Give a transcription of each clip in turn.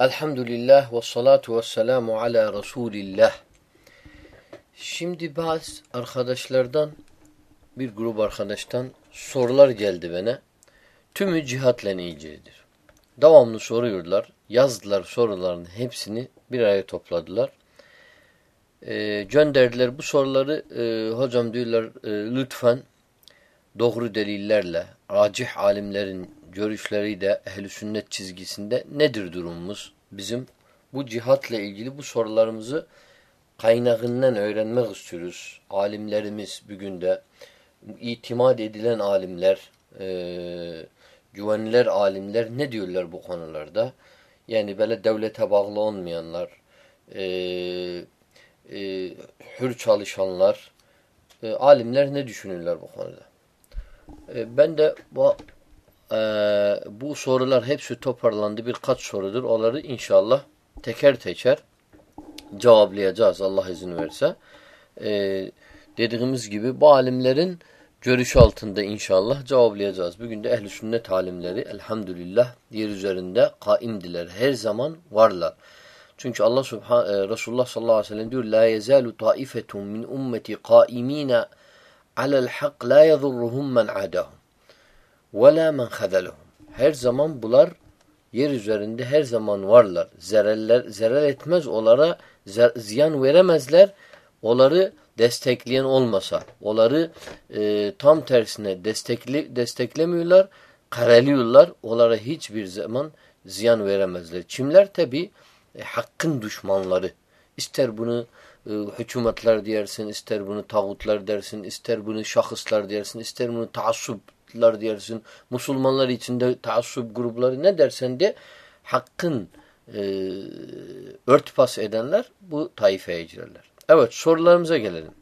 Elhamdülillah ve salatu ve selamu ala Resulillah. Şimdi bazı arkadaşlardan bir grup arkadaştan sorular geldi bana. Tümü cihatla ilgilidir. Devamlı soruyorlar. Yazdılar soruların hepsini bir araya topladılar. E, gönderdiler bu soruları e, hocam diyorlar e, lütfen doğru delillerle racih alimlerin görüşleri de ehl sünnet çizgisinde nedir durumumuz? Bizim bu cihatla ilgili bu sorularımızı kaynağından öğrenmek istiyoruz. Alimlerimiz bugün de itimat edilen alimler, e, güvenilir alimler ne diyorlar bu konularda? Yani böyle devlete bağlı olmayanlar, e, e, hür çalışanlar, e, alimler ne düşünürler bu konuda? E, ben de bu e, bu sorular hepsi toparlandı. Birkaç sorudur. Onları inşallah teker teker cevaplayacağız Allah izin verirse. E, dediğimiz gibi bu alimlerin görüşü altında inşallah cevaplayacağız. Bugün de ehl sünnet alimleri elhamdülillah yer üzerinde kaimdiler. Her zaman varlar. Çünkü Allah Subhan e, Resulullah sallallahu aleyhi ve sellem diyor la yezalu taifetun min ummeti qaimina alel hak la yadurruhum men adahum ve la men hadelehum. Her zaman bunlar yer üzerinde her zaman varlar. Zereller zarar etmez onlara ziyan veremezler. Onları destekleyen olmasa, onları e, tam tersine destekli, desteklemiyorlar, kareliyorlar. Onlara hiçbir zaman ziyan veremezler. Kimler? Tabi e, hakkın düşmanları. İster bunu e, hükümetler diyersin, ister bunu tağutlar dersin, ister bunu şahıslar dersin, ister bunu taassuplar diyersin. Musulmanlar içinde taassup grupları ne dersen de hakkın e, örtbas edenler bu taifeye girerler. Evet sorularımıza gelelim.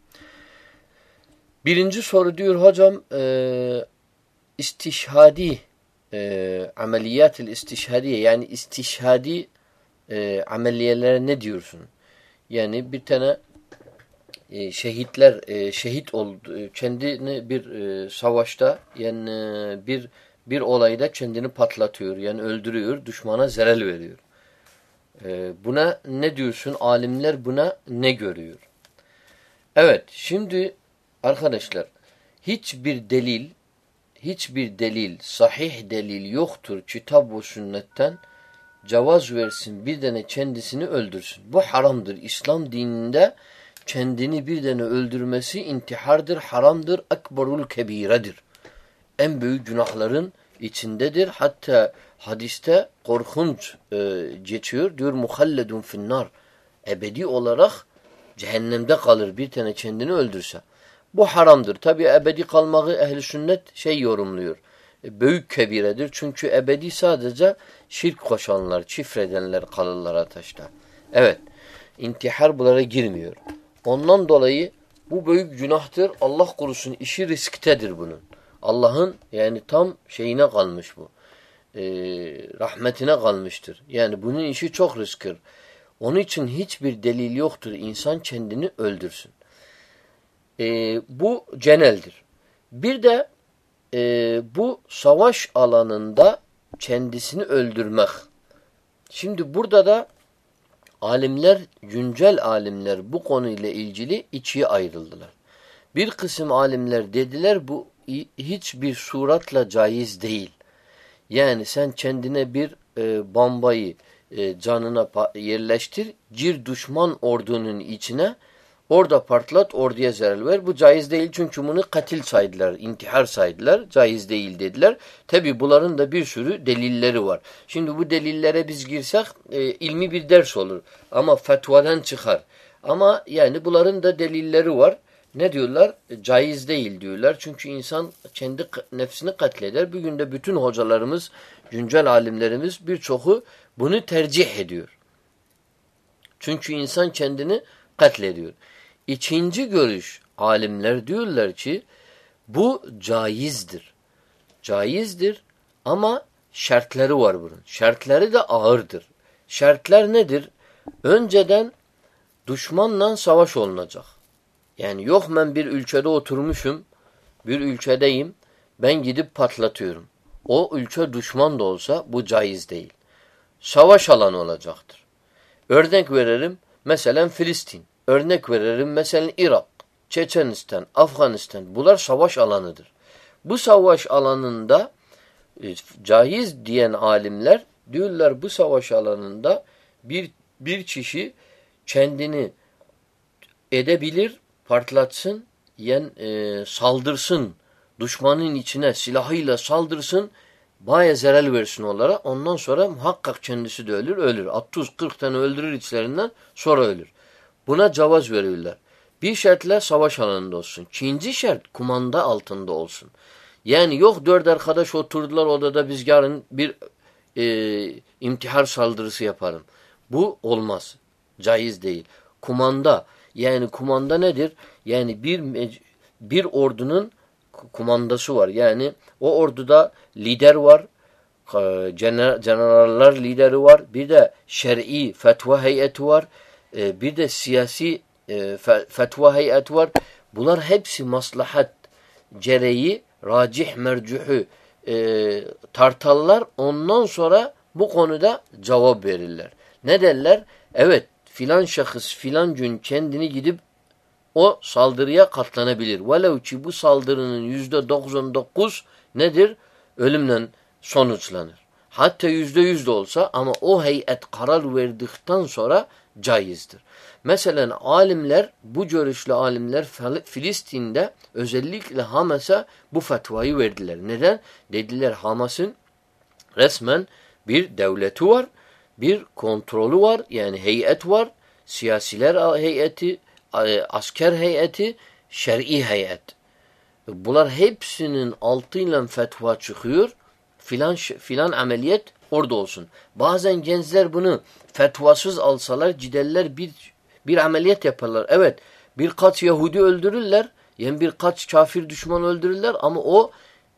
Birinci soru diyor hocam e, istişhadi e, ameliyat-ı istişhadiye yani istişhadi e, ameliyelere ne diyorsun? Yani bir tane e, şehitler e, şehit oldu e, kendini bir savaşta yani bir bir olayda kendini patlatıyor yani öldürüyor düşmana zerel veriyor. Buna ne diyorsun? Alimler buna ne görüyor? Evet şimdi arkadaşlar hiçbir delil hiçbir delil sahih delil yoktur kitap ve sünnetten cevaz versin bir tane kendisini öldürsün. Bu haramdır. İslam dininde kendini bir tane öldürmesi intihardır, haramdır, ekberul kebiredir. En büyük günahların içindedir. Hatta hadiste korkunç e, geçiyor. Diyor muhalledun finnar. Ebedi olarak cehennemde kalır bir tane kendini öldürse. Bu haramdır. Tabi ebedi kalmayı ehli sünnet şey yorumluyor. E, büyük kebiredir. Çünkü ebedi sadece şirk koşanlar, çifredenler kalırlar ateşte. Evet. intihar bunlara girmiyor. Ondan dolayı bu büyük günahtır. Allah korusun işi risktedir bunun. Allah'ın yani tam şeyine kalmış bu. Ee, rahmetine kalmıştır. Yani bunun işi çok risktir. Onun için hiçbir delil yoktur. İnsan kendini öldürsün. Ee, bu geneldir. Bir de e, bu savaş alanında kendisini öldürmek. Şimdi burada da alimler, güncel alimler bu konuyla ilgili ikiye ayrıldılar. Bir kısım alimler dediler bu hiçbir suratla caiz değil. Yani sen kendine bir e, bombayı e, canına yerleştir, gir düşman ordunun içine Orada partlat, orduya zarar ver. Bu caiz değil çünkü bunu katil saydılar, intihar saydılar. Caiz değil dediler. Tabi bunların da bir sürü delilleri var. Şimdi bu delillere biz girsek e, ilmi bir ders olur. Ama fetvadan çıkar. Ama yani bunların da delilleri var. Ne diyorlar? Caiz değil diyorlar. Çünkü insan kendi nefsini katleder. Bugün de bütün hocalarımız, güncel alimlerimiz birçoku bunu tercih ediyor. Çünkü insan kendini katlediyor. İkinci görüş alimler diyorlar ki bu caizdir. Caizdir ama şartları var bunun. Şartları da ağırdır. Şartlar nedir? Önceden düşmanla savaş olunacak. Yani yok ben bir ülkede oturmuşum, bir ülkedeyim, ben gidip patlatıyorum. O ülke düşman da olsa bu caiz değil. savaş alanı olacaktır. Örnek verelim mesela Filistin. Örnek verelim mesela Irak, Çeçenistan, Afganistan. Bunlar savaş alanıdır. Bu savaş alanında e, caiz diyen alimler diyorlar bu savaş alanında bir bir kişi kendini edebilir, partlatsın, yen e, saldırsın, düşmanın içine silahıyla saldırsın, baya zarar versin onlara. Ondan sonra muhakkak kendisi de ölür, ölür. 30-40 tane öldürür içlerinden sonra ölür. Buna cevaz veriyorlar. Bir şartla savaş alanında olsun. İkinci şart kumanda altında olsun. Yani yok dört arkadaş oturdular odada biz yarın bir e, imtihar saldırısı yaparım. Bu olmaz. Caiz değil. Kumanda yani kumanda nedir? Yani bir bir ordunun kumandası var. Yani o orduda lider var, generaller lideri var, bir de şer'i fetva heyeti var, e, bir de siyasi e, fetva heyeti var. Bunlar hepsi maslahat gereği racih mercuhu e, tartarlar. Ondan sonra bu konuda cevap verirler. Ne derler? Evet filan şahıs filan gün kendini gidip o saldırıya katlanabilir. Velev ki bu saldırının yüzde 99 nedir? Ölümle sonuçlanır. Hatta yüzde yüz de olsa ama o heyet karar verdikten sonra caizdir. Mesela alimler, bu görüşlü alimler Filistin'de özellikle Hamas'a bu fetvayı verdiler. Neden? Dediler Hamas'ın resmen bir devleti var, bir kontrolü var, yani heyet var, siyasiler heyeti, asker heyeti, şer'i heyet. Bunlar hepsinin altıyla fetva çıkıyor. Filan filan ameliyat orada olsun. Bazen gençler bunu fetvasız alsalar giderler bir bir ameliyat yaparlar. Evet birkaç Yahudi öldürürler. Yani birkaç kafir düşman öldürürler ama o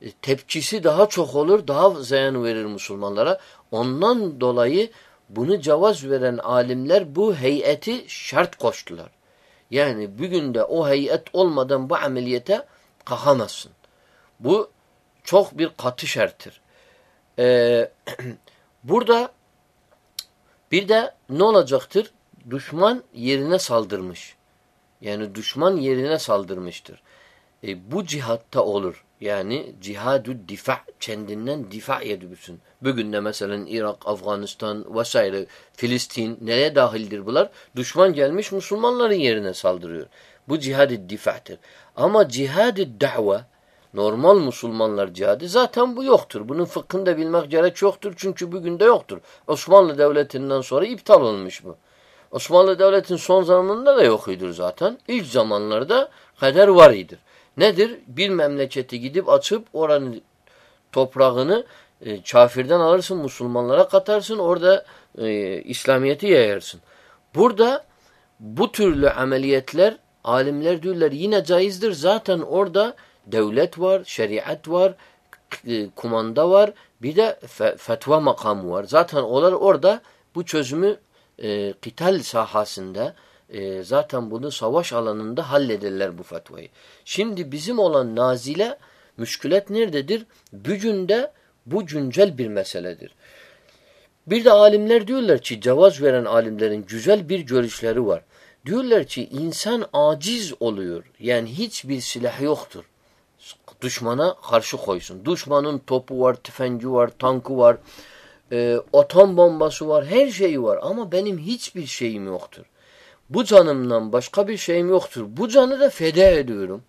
e, tepkisi daha çok olur. Daha zayan verir Müslümanlara. Ondan dolayı bunu cevaz veren alimler bu heyeti şart koştular. Yani bugün de o heyet olmadan bu ameliyete kalkamazsın. Bu çok bir katı şarttır. Ee, burada bir de ne olacaktır? Düşman yerine saldırmış. Yani düşman yerine saldırmıştır. E, bu cihatta olur. Yani cihadu difa kendinden difa ediyorsun. Bugün de mesela Irak, Afganistan vesaire Filistin neye dahildir bunlar? Düşman gelmiş Müslümanların yerine saldırıyor. Bu cihad-ı difahtır. Ama cihad-ı da'va normal Müslümanlar cihadı zaten bu yoktur. Bunun fıkhını da bilmek gerek yoktur. Çünkü bugün de yoktur. Osmanlı Devleti'nden sonra iptal olmuş bu. Osmanlı Devleti'nin son zamanında da yokuydur zaten. İlk zamanlarda kader var idir. Nedir? Bir memleketi gidip açıp oranın toprağını e, kafirden alırsın, Müslümanlara katarsın, orada e, İslamiyet'i yayarsın. Burada bu türlü ameliyetler alimler diyorlar yine caizdir. Zaten orada devlet var, şeriat var, e, kumanda var, bir de fetva makamı var. Zaten onlar orada bu çözümü e, kital sahasında e, zaten bunu savaş alanında hallederler bu fetvayı. Şimdi bizim olan nazile müşkület nerededir? Bücünde bu güncel bir meseledir. Bir de alimler diyorlar ki cevaz veren alimlerin güzel bir görüşleri var. Diyorlar ki insan aciz oluyor. Yani hiçbir silah yoktur. Düşmana karşı koysun. Düşmanın topu var, tüfengi var, tankı var, e, atom bombası var, her şeyi var. Ama benim hiçbir şeyim yoktur. Bu canımdan başka bir şeyim yoktur. Bu canı da feda ediyorum.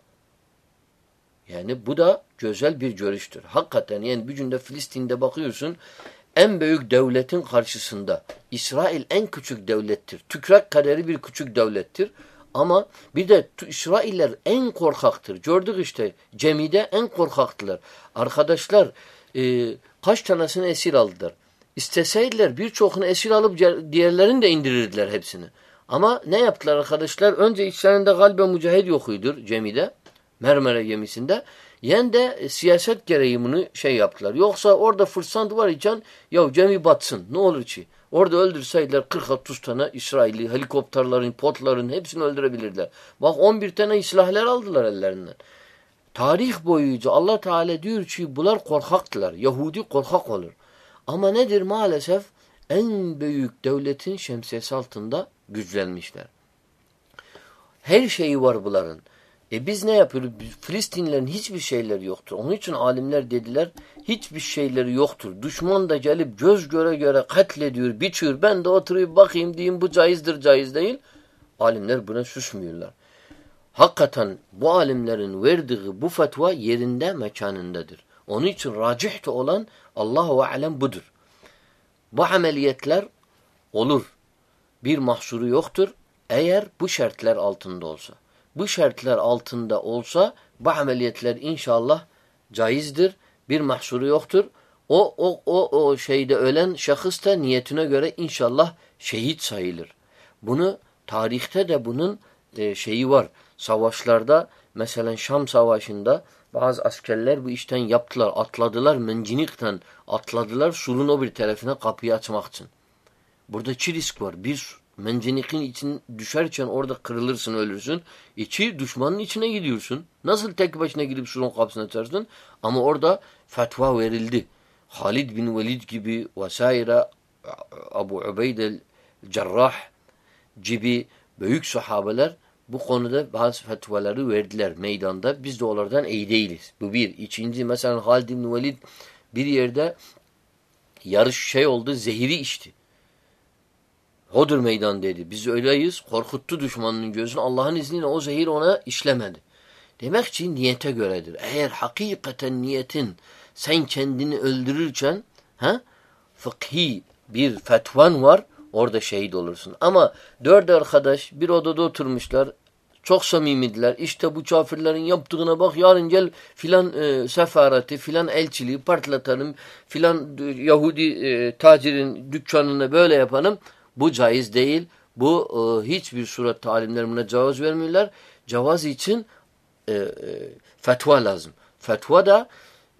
Yani bu da güzel bir görüştür. Hakikaten yani bir günde Filistin'de bakıyorsun en büyük devletin karşısında İsrail en küçük devlettir. Tükrak kaderi bir küçük devlettir. Ama bir de İsrailler en korkaktır. Gördük işte cemide en korkaktılar. Arkadaşlar e, kaç tanesini esir aldılar. İsteseydiler birçokunu esir alıp diğerlerini de indirirdiler hepsini. Ama ne yaptılar arkadaşlar? Önce içlerinde galbe mücahid yokuydur cemide. Mermere gemisinde. Yen de e, siyaset gereği bunu şey yaptılar. Yoksa orada fırsat var iken ya gemi batsın ne olur ki? Orada öldürseydiler 40-30 tane İsrailli helikopterlerin, potların hepsini öldürebilirler. Bak 11 tane silahlar aldılar ellerinden. Tarih boyunca Allah Teala diyor ki bunlar korkaktılar. Yahudi korkak olur. Ama nedir maalesef? en büyük devletin şemsiyesi altında güçlenmişler. Her şeyi var bunların. E biz ne yapıyoruz? Filistinlerin hiçbir şeyleri yoktur. Onun için alimler dediler hiçbir şeyleri yoktur. Düşman da gelip göz göre göre katlediyor, biçiyor. Ben de oturayım bakayım diyeyim bu caizdir, caiz değil. Alimler buna susmuyorlar. Hakikaten bu alimlerin verdiği bu fetva yerinde mekanındadır. Onun için racih olan Allahu alem budur. Bu ameliyatlar olur. Bir mahsuru yoktur. Eğer bu şartlar altında olsa. Bu şartlar altında olsa bu ameliyatlar inşallah caizdir. Bir mahsuru yoktur. O, o, o, o şeyde ölen şahıs da niyetine göre inşallah şehit sayılır. Bunu tarihte de bunun e, şeyi var. Savaşlarda mesela Şam Savaşı'nda bazı askerler bu işten yaptılar. Atladılar mencinikten atladılar surun o bir tarafına kapıyı açmak için. Burada iki risk var. Bir mencinikin için düşerken orada kırılırsın ölürsün. İki düşmanın içine gidiyorsun. Nasıl tek başına gidip surun kapısını açarsın? Ama orada fetva verildi. Halid bin Velid gibi vesaire Abu Ubeydel Cerrah gibi büyük sahabeler bu konuda bazı fetvaları verdiler meydanda. Biz de onlardan iyi değiliz. Bu bir. İkinci mesela Halid bin Velid bir yerde yarış şey oldu zehiri içti. Hodur meydan dedi. Biz öyleyiz. Korkuttu düşmanının gözünü. Allah'ın izniyle o zehir ona işlemedi. Demek ki niyete göredir. Eğer hakikaten niyetin sen kendini öldürürken ha, fıkhi bir fetvan var orada şehit olursun. Ama dört arkadaş bir odada oturmuşlar. Çok samimidiler. İşte bu kafirlerin yaptığına bak yarın gel filan e, sefareti, filan elçiliği partlatalım, filan Yahudi e, tacirin dükkanını böyle yapalım. Bu caiz değil. Bu e, hiçbir suret talimler buna cevaz vermiyorlar. Cevaz için e, e, fetva lazım. Fetva da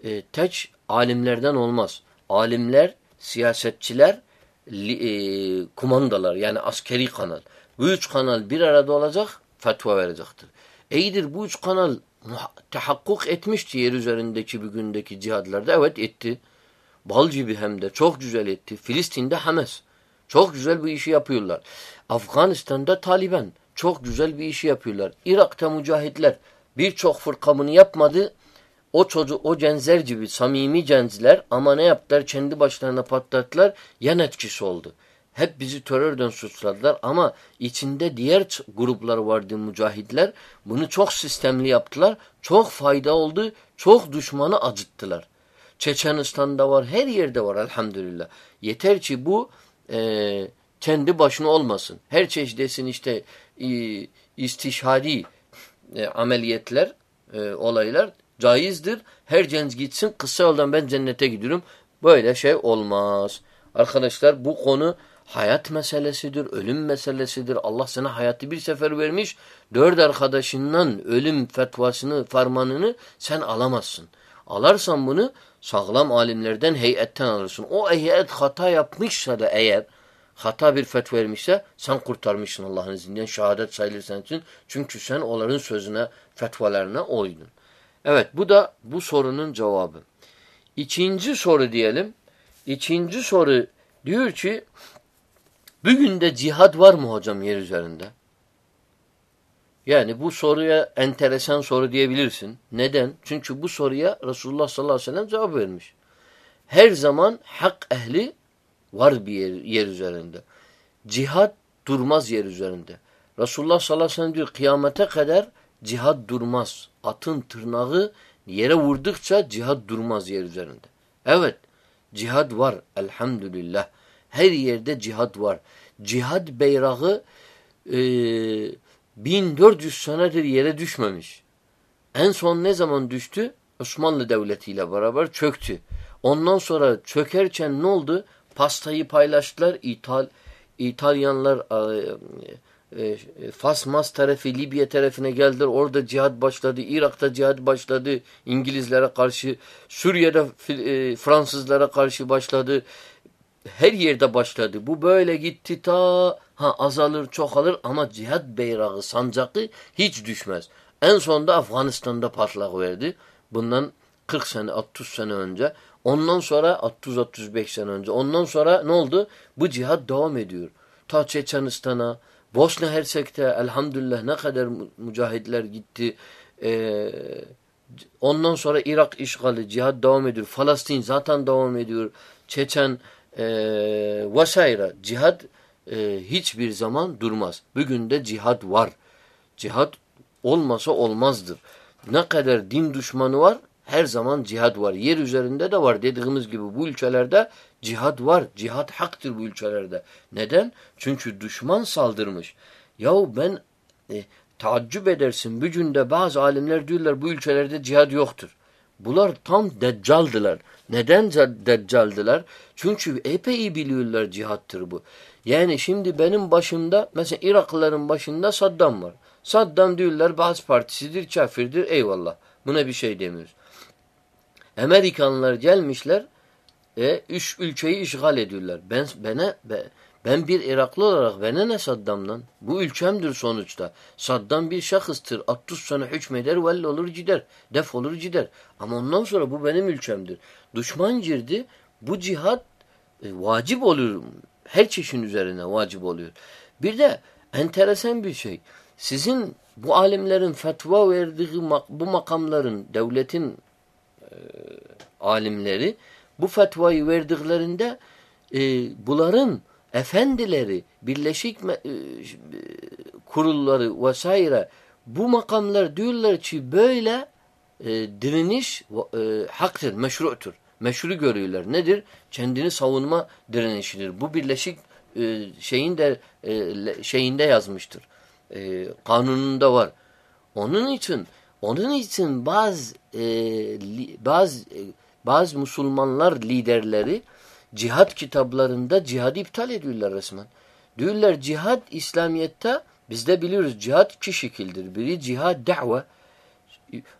e, tek alimlerden olmaz. Alimler, siyasetçiler, li, e, kumandalar yani askeri kanal. Bu üç kanal bir arada olacak, fetva verecektir. İyidir bu üç kanal tahakkuk etmişti yer üzerindeki bugündeki cihadlarda. Evet etti. Bal gibi hem de çok güzel etti. Filistin'de Hamas. Çok güzel bir işi yapıyorlar. Afganistan'da Taliban. Çok güzel bir işi yapıyorlar. Irak'ta mücahitler. Birçok fırkamını yapmadı. O çocuk, o cenzer gibi samimi cenzler ama ne yaptılar? Kendi başlarına patlattılar. Yan etkisi oldu. Hep bizi terörden suçladılar ama içinde diğer gruplar vardı mücahitler. Bunu çok sistemli yaptılar. Çok fayda oldu. Çok düşmanı acıttılar. Çeçenistan'da var. Her yerde var elhamdülillah. Yeter ki bu e, kendi başına olmasın. Her çeşidesin işte e, istişhadi e, ameliyetler, e, olaylar caizdir. Her cenz gitsin kısa yoldan ben cennete gidiyorum. Böyle şey olmaz. Arkadaşlar bu konu hayat meselesidir, ölüm meselesidir. Allah sana hayatı bir sefer vermiş. Dört arkadaşından ölüm fetvasını, farmanını sen alamazsın. Alarsan bunu sağlam alimlerden, heyetten alırsın. O heyet hata yapmışsa da eğer hata bir fetva vermişse sen kurtarmışsın Allah'ın izniyle. Şehadet sayılır için. Çünkü sen onların sözüne, fetvalarına uydun. Evet bu da bu sorunun cevabı. İkinci soru diyelim. İkinci soru diyor ki bugün de cihad var mı hocam yer üzerinde? Yani bu soruya enteresan soru diyebilirsin. Neden? Çünkü bu soruya Resulullah sallallahu aleyhi ve sellem cevap vermiş. Her zaman hak ehli var bir yer, yer üzerinde. Cihad durmaz yer üzerinde. Resulullah sallallahu aleyhi ve sellem diyor kıyamete kadar cihad durmaz. Atın tırnağı yere vurdukça cihad durmaz yer üzerinde. Evet cihad var elhamdülillah. Her yerde cihad var. Cihad beyrağı eee 1400 senedir yere düşmemiş. En son ne zaman düştü? Osmanlı Devleti ile beraber çöktü. Ondan sonra çökerken ne oldu? Pastayı paylaştılar. İtal İtalyanlar e, e, Fas Mas tarafı Libya tarafına geldiler. Orada cihat başladı. Irak'ta cihat başladı. İngilizlere karşı. Suriye'de e, Fransızlara karşı başladı. Her yerde başladı. Bu böyle gitti ta Ha azalır, çoğalır ama cihat beyrağı, sancakı hiç düşmez. En sonunda Afganistan'da patlak verdi. Bundan 40 sene, 30 sene önce. Ondan sonra 30-35 sene önce. Ondan sonra ne oldu? Bu cihat devam ediyor. Ta Çeçenistan'a, Bosna Hersek'te elhamdülillah ne kadar mücahitler gitti. Ee, ondan sonra Irak işgali, cihat devam ediyor. Falastin zaten devam ediyor. Çeçen e, vesaire. Cihat e, hiçbir zaman durmaz. Bugün de cihat var. Cihat olmasa olmazdır. Ne kadar din düşmanı var her zaman cihat var. Yer üzerinde de var dediğimiz gibi bu ülkelerde cihat var. Cihat haktır bu ülkelerde. Neden? Çünkü düşman saldırmış. Yahu ben e, taaccüp edersin. Bugün de bazı alimler diyorlar bu ülkelerde cihat yoktur. Bunlar tam deccaldılar. Neden deccaldılar? Çünkü epey biliyorlar cihattır bu. Yani şimdi benim başımda mesela Iraklıların başında Saddam var. Saddam diyorlar bazı partisidir, kafirdir. Eyvallah. Buna bir şey demiyoruz. Amerikanlılar gelmişler e, üç ülkeyi işgal ediyorlar. Ben bana be, ben bir Iraklı olarak bana ne Saddam'dan? Bu ülkemdir sonuçta. Saddam bir şahıstır. 60 sene hükmeder, vel olur gider. Def olur gider. Ama ondan sonra bu benim ülkemdir. Düşman girdi. Bu cihat e, vacip oluyor. Her çeşin üzerine vacip oluyor. Bir de enteresan bir şey. Sizin bu alimlerin fetva verdiği bu makamların, devletin e, alimleri bu fetvayı verdiklerinde e, bunların efendileri, birleşik e, kurulları vesaire bu makamlar diyorlar ki böyle e, direniş e, haktır, meşru'tur. Meşru görüyorlar. Nedir? Kendini savunma direnişidir. Bu birleşik e, şeyin de e, şeyinde yazmıştır. E, kanununda var. Onun için onun için bazı e, li, bazı e, bazı Müslümanlar liderleri cihat kitaplarında cihadı iptal ediyorlar resmen. Diyorlar cihat İslamiyet'te biz de biliyoruz cihat iki şekildir. Biri cihat da've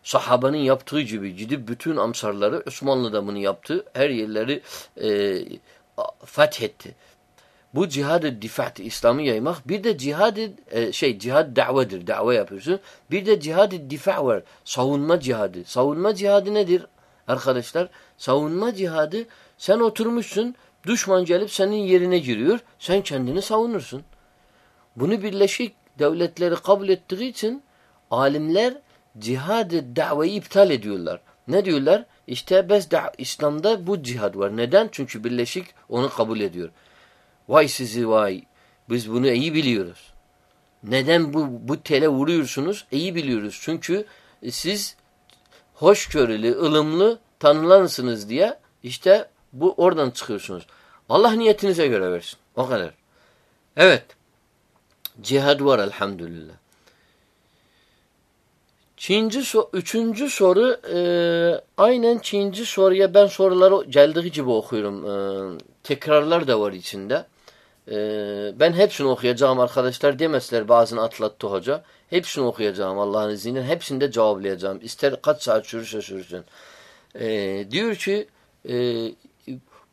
sahabanın yaptığı gibi gidip bütün amsarları Osmanlı da bunu yaptı. Her yerleri e, fethetti. Bu cihadı difat İslam'ı yaymak. Bir de cihadı e, şey cihad da'vedir. Da've yapıyorsun. Bir de cihadı difa var. Savunma cihadı. Savunma cihadı nedir arkadaşlar? Savunma cihadı sen oturmuşsun düşman gelip senin yerine giriyor. Sen kendini savunursun. Bunu Birleşik Devletleri kabul ettiği için alimler cihadı daveyi iptal ediyorlar. Ne diyorlar? İşte biz de İslam'da bu cihad var. Neden? Çünkü Birleşik onu kabul ediyor. Vay sizi vay. Biz bunu iyi biliyoruz. Neden bu, bu tele vuruyorsunuz? İyi biliyoruz. Çünkü siz hoşgörülü, ılımlı tanılansınız diye işte bu oradan çıkıyorsunuz. Allah niyetinize göre versin. O kadar. Evet. Cihad var elhamdülillah. Çinci so üçüncü soru e, aynen Çinci soruya ben soruları geldiği gibi okuyorum. E, tekrarlar da var içinde. E, ben hepsini okuyacağım arkadaşlar demesler bazını atlattı hoca. Hepsini okuyacağım Allah'ın izniyle. Hepsini de cevaplayacağım. İster kaç saat sürürse sürsün. E, diyor ki e,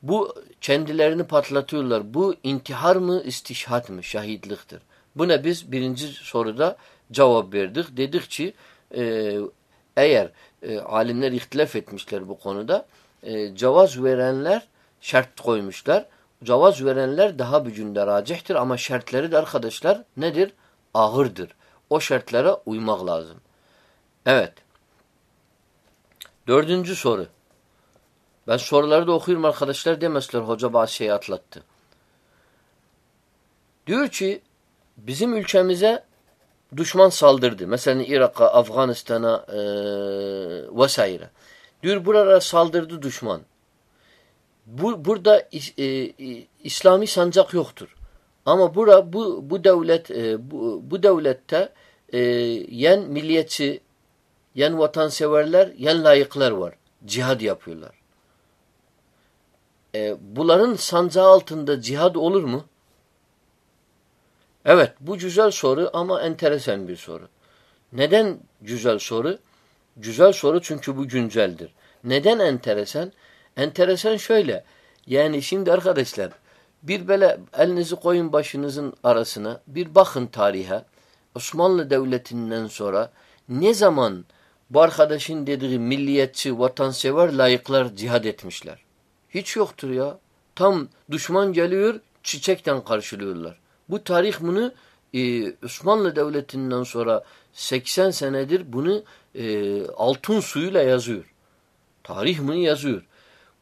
bu kendilerini patlatıyorlar. Bu intihar mı istişhat mı? Şahitliktir. Buna biz birinci soruda cevap verdik. Dedik ki e, eğer e, alimler ihtilaf etmişler bu konuda e, cevaz verenler şart koymuşlar. Cevaz verenler daha bücünde racihtir ama şartları da arkadaşlar nedir? Ağırdır. O şartlara uymak lazım. Evet. Dördüncü soru. Ben soruları da okuyorum arkadaşlar demezler hoca bazı şeyi atlattı. Diyor ki bizim ülkemize düşman saldırdı. Mesela Irak'a, Afganistan'a e, vesaire. Diyor burada saldırdı düşman. Bu, burada e, e, İslami sancak yoktur. Ama bura bu bu devlet e, bu, bu devlette e, yen milliyetçi, yen vatanseverler, yen layıklar var. Cihad yapıyorlar. E, bunların sancağı altında cihad olur mu? Evet bu güzel soru ama enteresan bir soru. Neden güzel soru? Güzel soru çünkü bu günceldir. Neden enteresan? Enteresan şöyle. Yani şimdi arkadaşlar bir böyle elinizi koyun başınızın arasına bir bakın tarihe. Osmanlı Devleti'nden sonra ne zaman bu arkadaşın dediği milliyetçi, vatansever layıklar cihad etmişler. Hiç yoktur ya. Tam düşman geliyor, çiçekten karşılıyorlar. Bu tarih bunu e, Osmanlı Devleti'nden sonra 80 senedir bunu e, altın suyuyla yazıyor. Tarih bunu yazıyor.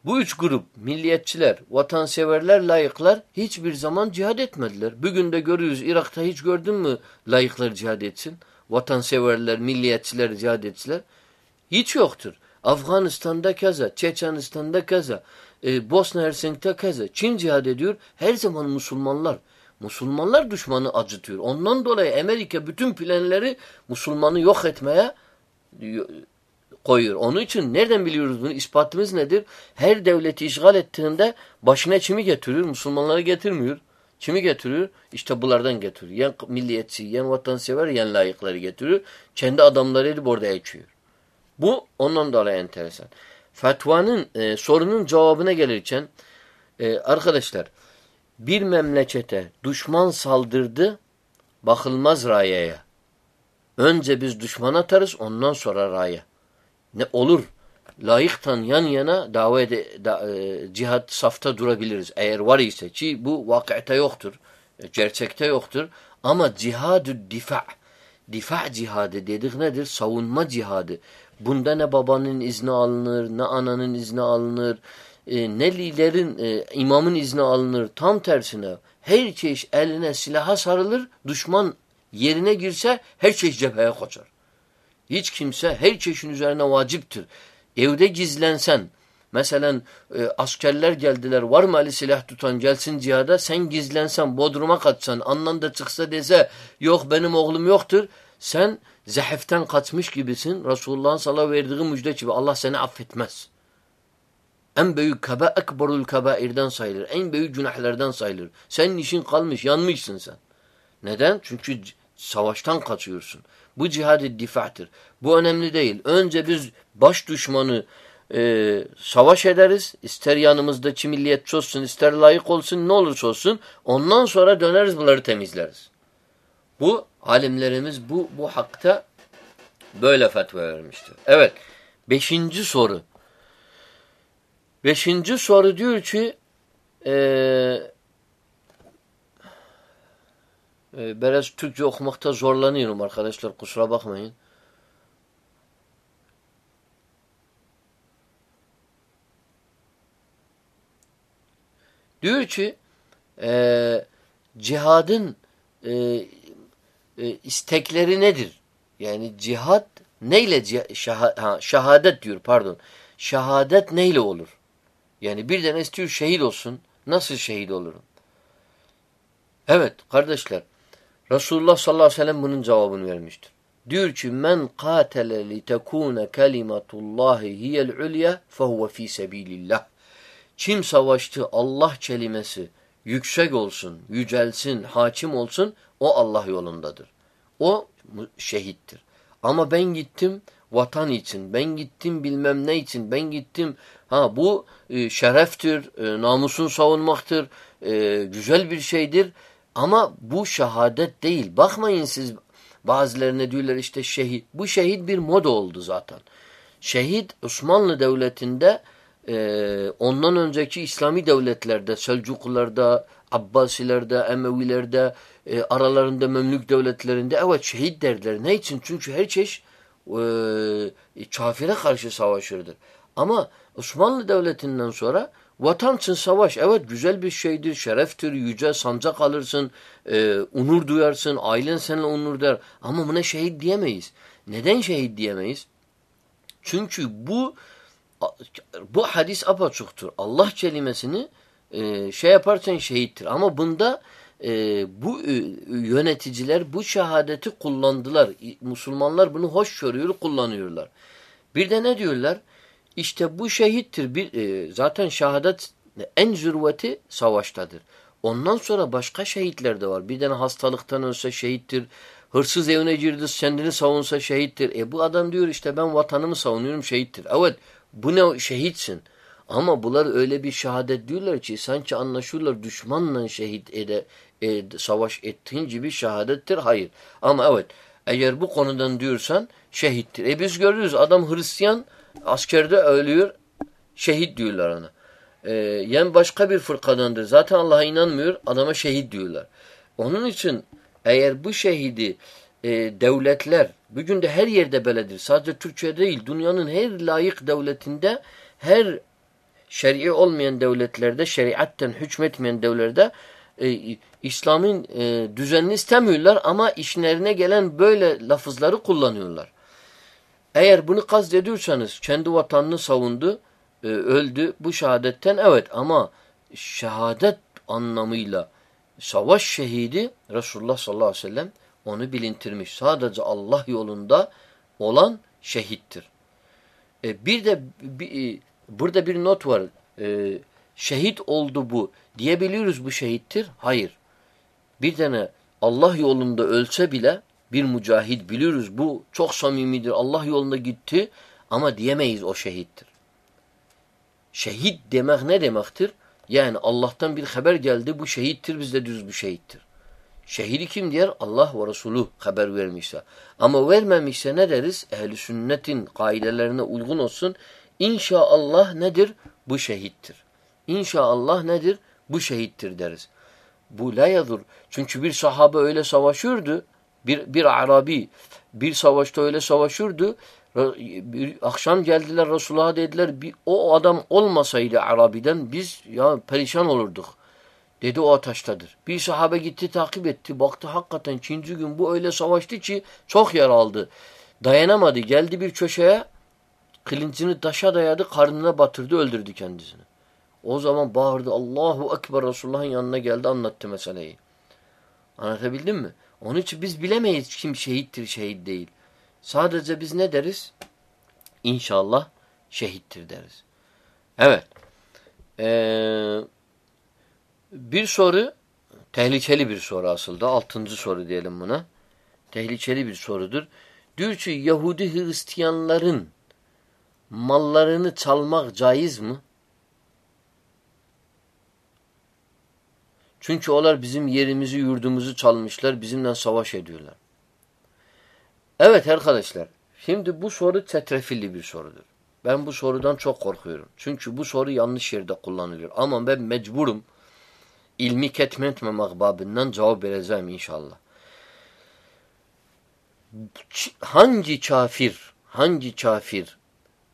Bu üç grup milliyetçiler, vatanseverler, layıklar hiçbir zaman cihad etmediler. Bugün de görüyoruz Irak'ta hiç gördün mü layıklar cihad etsin? Vatanseverler, milliyetçiler cihad etsinler. Hiç yoktur. Afganistan'da keza, Çeçenistan'da keza, e, Bosna Hersek'te keza. Çin cihad ediyor. Her zaman Müslümanlar. Müslümanlar düşmanı acıtıyor. Ondan dolayı Amerika bütün planları Müslümanı yok etmeye koyuyor. Onun için nereden biliyoruz bunu? İspatımız nedir? Her devleti işgal ettiğinde başına kimi getiriyor? Müslümanları getirmiyor. Kimi getiriyor? İşte bunlardan getiriyor. Yen milliyetçi, yen vatansever, yen layıkları getiriyor. Kendi adamları edip orada ekiyor. Bu ondan dolayı enteresan. Fetvanın e, sorunun cevabına gelirken e, arkadaşlar bir memlekete düşman saldırdı bakılmaz rayaya. Önce biz düşman atarız ondan sonra raya. Ne olur layıktan yan yana davet da, e, cihat safta durabiliriz. Eğer var ise ki bu vakıta yoktur. E, gerçekte yoktur. Ama cihadü difa difa cihadı dedik nedir? Savunma cihadı. Bunda ne babanın izni alınır, ne ananın izni alınır, e, ne e, imamın izni alınır. Tam tersine her çeşit eline silaha sarılır, düşman yerine girse her çeşit cepheye koşar. Hiç kimse her çeşin üzerine vaciptir. Evde gizlensen, mesela e, askerler geldiler, var mı Ali silah tutan gelsin cihada, sen gizlensen, bodruma kaçsan, andan da çıksa dese, yok benim oğlum yoktur, sen zeheften kaçmış gibisin. Resulullah'ın sana verdiği müjde gibi Allah seni affetmez. En büyük kaba ekberul kabairden sayılır. En büyük günahlardan sayılır. Senin işin kalmış, yanmışsın sen. Neden? Çünkü savaştan kaçıyorsun. Bu cihad-ı difahtır. Bu önemli değil. Önce biz baş düşmanı e, savaş ederiz. İster yanımızdaki milliyetçi olsun, ister layık olsun, ne olursa olsun. Ondan sonra döneriz bunları temizleriz. Bu alimlerimiz bu, bu hakta böyle fetva vermiştir. Evet. Beşinci soru. Beşinci soru diyor ki eee ee, biraz Türkçe okumakta zorlanıyorum arkadaşlar kusura bakmayın. Diyor ki e, cihadın e, e, istekleri nedir? Yani cihad neyle ha, şehadet diyor pardon. Şehadet neyle olur? Yani bir tane istiyor şehit olsun. Nasıl şehit olurum? Evet kardeşler Resulullah sallallahu aleyhi ve sellem bunun cevabını vermiştir. Diyor ki men katele li tekune kelimetullahi hiyel ulya fehuve fi sebilillah. Kim savaştı Allah kelimesi yüksek olsun, yücelsin, hakim olsun o Allah yolundadır. O şehittir. Ama ben gittim vatan için, ben gittim bilmem ne için, ben gittim ha bu e, şereftir, e, namusun savunmaktır, e, güzel bir şeydir. Ama bu şehadet değil. Bakmayın siz bazılarına diyorlar işte şehit. Bu şehit bir moda oldu zaten. Şehit Osmanlı Devleti'nde e, ondan önceki İslami devletlerde, Selçuklularda, Abbasilerde, Emevilerde, e, aralarında Memlük devletlerinde evet şehit derdiler. Ne için? Çünkü her çeşit e, kafire karşı savaşırdır. Ama Osmanlı Devleti'nden sonra Vatan için savaş evet güzel bir şeydir, şereftir, yüce sancak alırsın, e, onur duyarsın, ailen seninle onur der. Ama buna şehit diyemeyiz. Neden şehit diyemeyiz? Çünkü bu bu hadis apaçuktur. Allah kelimesini e, şey yaparsan şehittir. Ama bunda e, bu e, yöneticiler bu şehadeti kullandılar. Müslümanlar bunu hoş görüyor, kullanıyorlar. Bir de ne diyorlar? İşte bu şehittir. Bir, e, zaten şehadet en zürveti savaştadır. Ondan sonra başka şehitler de var. Bir tane hastalıktan ölse şehittir. Hırsız evine girdi kendini savunsa şehittir. E bu adam diyor işte ben vatanımı savunuyorum şehittir. Evet bu ne şehitsin. Ama bunlar öyle bir şehadet diyorlar ki sanki anlaşıyorlar düşmanla şehit ede, e, savaş ettiğin gibi şehadettir. Hayır. Ama evet Eğer bu konudan diyorsan şehittir. E biz görürüz adam Hristiyan askerde ölüyor şehit diyorlar ona. Ee, yani başka bir fırkadandır. Zaten Allah'a inanmıyor adama şehit diyorlar. Onun için eğer bu şehidi e, devletler bugün de her yerde böyledir. Sadece Türkiye değil dünyanın her layık devletinde her şer'i olmayan devletlerde şeriatten hükmetmeyen devletlerde e, İslam'ın e, düzenini istemiyorlar ama işlerine gelen böyle lafızları kullanıyorlar. Eğer bunu kastediyorsanız kendi vatanını savundu, e, öldü bu şehadetten evet ama şehadet anlamıyla savaş şehidi Resulullah sallallahu aleyhi ve sellem onu bilintirmiş. Sadece Allah yolunda olan şehittir. E, bir de bir, e, burada bir not var. E, şehit oldu bu. Diyebiliyoruz bu şehittir. Hayır. Bir tane Allah yolunda ölse bile bir mücahit biliyoruz bu çok samimidir. Allah yolunda gitti ama diyemeyiz o şehittir. Şehit demek ne demektir? Yani Allah'tan bir haber geldi bu şehittir bizde düz bir şehittir. Şehidi kim diyer? Allah ve Resulü haber vermişse. Ama vermemişse ne deriz? Ehli sünnetin kaidelerine uygun olsun. İnşaallah nedir? Bu şehittir. İnşaallah nedir? Bu şehittir deriz. Bu la yadur. Çünkü bir sahabe öyle savaşırdı. Bir, bir Arabi bir savaşta öyle savaşırdı. Bir, akşam geldiler Resulullah'a dediler bir, o adam olmasaydı Arabi'den biz ya perişan olurduk. Dedi o taştadır. Bir sahabe gitti takip etti. Baktı hakikaten ikinci gün bu öyle savaştı ki çok yer aldı. Dayanamadı. Geldi bir köşeye kılıncını taşa dayadı karnına batırdı öldürdü kendisini. O zaman bağırdı Allahu Ekber Resulullah'ın yanına geldi anlattı meseleyi. Anlatabildim mi? Onun için biz bilemeyiz kim şehittir şehit değil. Sadece biz ne deriz? İnşallah şehittir deriz. Evet. Ee, bir soru tehlikeli bir soru aslında. Altıncı soru diyelim buna. Tehlikeli bir sorudur. Diyor ki Yahudi Hristiyanların mallarını çalmak caiz mi? Çünkü onlar bizim yerimizi, yurdumuzu çalmışlar, bizimle savaş ediyorlar. Evet arkadaşlar, şimdi bu soru çetrefilli bir sorudur. Ben bu sorudan çok korkuyorum. Çünkü bu soru yanlış yerde kullanılıyor. Ama ben mecburum ilmi ketmetmemek babından cevap vereceğim inşallah. Hangi kafir, hangi kafir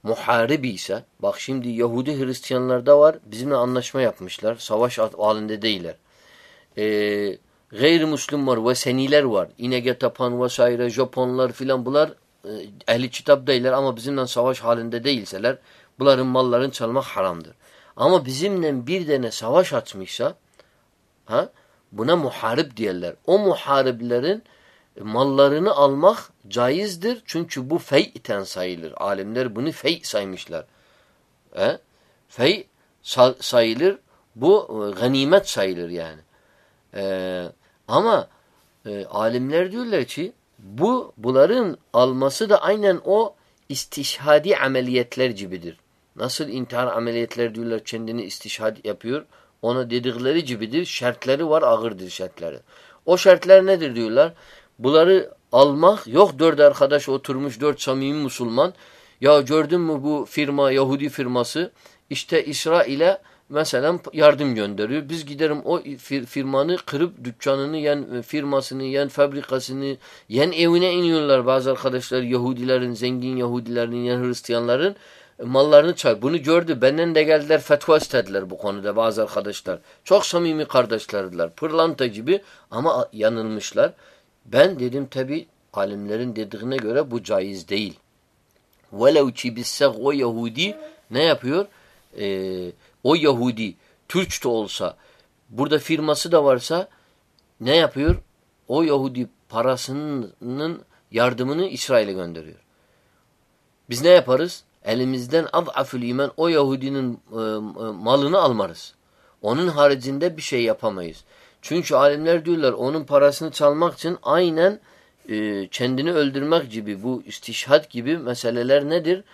muharibi ise, bak şimdi Yahudi Hristiyanlarda var, bizimle anlaşma yapmışlar, savaş halinde değiller e, gayrimüslim var ve seniler var. İnege tapan vesaire Japonlar filan bunlar e, ehli kitap değiller ama bizimle savaş halinde değilseler bunların mallarını çalmak haramdır. Ama bizimle bir tane savaş açmışsa ha, buna muharip diyorlar. O muhariplerin mallarını almak caizdir. Çünkü bu fey'ten sayılır. Alimler bunu fey saymışlar. Fey sayılır. Bu e, ganimet sayılır yani. Ee, ama e, alimler diyorlar ki bu bunların alması da aynen o istişhadi ameliyetler gibidir. Nasıl intihar ameliyetler diyorlar kendini istişhad yapıyor. Ona dedikleri gibidir. Şartları var ağırdır şartları. O şartlar nedir diyorlar. Bunları almak yok dört arkadaş oturmuş dört samimi Müslüman. Ya gördün mü bu firma Yahudi firması işte İsrail'e mesela yardım gönderiyor. Biz giderim o firmanı kırıp dükkanını, yen e, firmasını, yen fabrikasını, yen evine iniyorlar bazı arkadaşlar Yahudilerin, zengin Yahudilerin, yen Hristiyanların e, mallarını çay. Bunu gördü. Benden de geldiler fetva istediler bu konuda bazı arkadaşlar. Çok samimi kardeşlerdiler. Pırlanta gibi ama yanılmışlar. Ben dedim tabi alimlerin dediğine göre bu caiz değil. Velev ki bizsek o Yahudi ne yapıyor? Eee o Yahudi Türk de olsa burada firması da varsa ne yapıyor? O Yahudi parasının yardımını İsrail'e gönderiyor. Biz ne yaparız? Elimizden ad'afül iman o Yahudinin e, e, malını almarız. Onun haricinde bir şey yapamayız. Çünkü alimler diyorlar onun parasını çalmak için aynen e, kendini öldürmek gibi bu istişhad gibi meseleler nedir?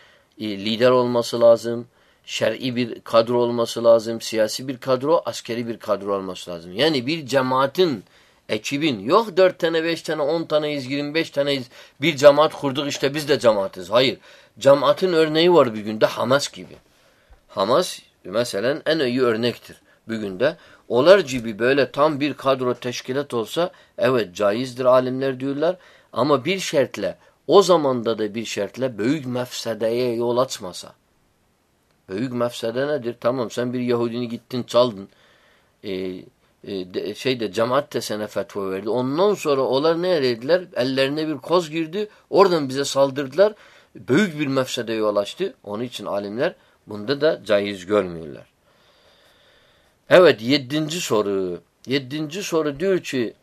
E, lider olması lazım şer'i bir kadro olması lazım, siyasi bir kadro, askeri bir kadro olması lazım. Yani bir cemaatin Ekibin. Yok dört tane, beş tane, on taneyiz, yirmi beş taneyiz. Bir cemaat kurduk işte biz de cemaatiz. Hayır. Cemaatin örneği var bir günde Hamas gibi. Hamas mesela en iyi örnektir bugün de. Olar gibi böyle tam bir kadro teşkilat olsa evet caizdir alimler diyorlar. Ama bir şartla o zamanda da bir şartla büyük mefsedeye yol açmasa. Büyük mefsede nedir? Tamam sen bir Yahudini gittin çaldın. Ee, e, de, şeyde cemaat de sana fetva verdi. Ondan sonra onlar ne dediler? Ellerine bir koz girdi. Oradan bize saldırdılar. Büyük bir mefsede yol açtı. Onun için alimler bunda da caiz görmüyorlar. Evet yedinci soru. Yedinci soru diyor ki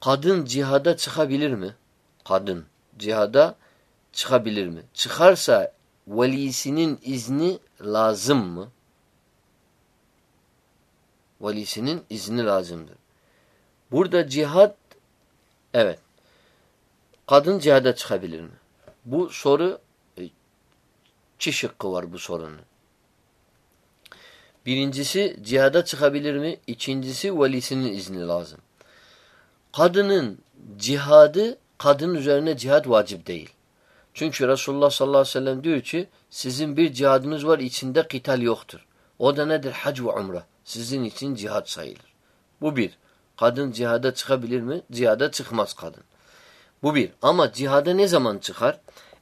kadın cihada çıkabilir mi? Kadın cihada çıkabilir mi? Çıkarsa velisinin izni lazım mı? Velisinin izni lazımdır. Burada cihad evet. Kadın cihada çıkabilir mi? Bu soru çi şıkkı var bu sorunun. Birincisi cihada çıkabilir mi? İkincisi velisinin izni lazım. Kadının cihadı kadın üzerine cihad vacip değil. Çünkü Resulullah sallallahu aleyhi ve sellem diyor ki sizin bir cihadınız var içinde kital yoktur. O da nedir? Hac ve umre. Sizin için cihad sayılır. Bu bir. Kadın cihada çıkabilir mi? Cihada çıkmaz kadın. Bu bir. Ama cihada ne zaman çıkar?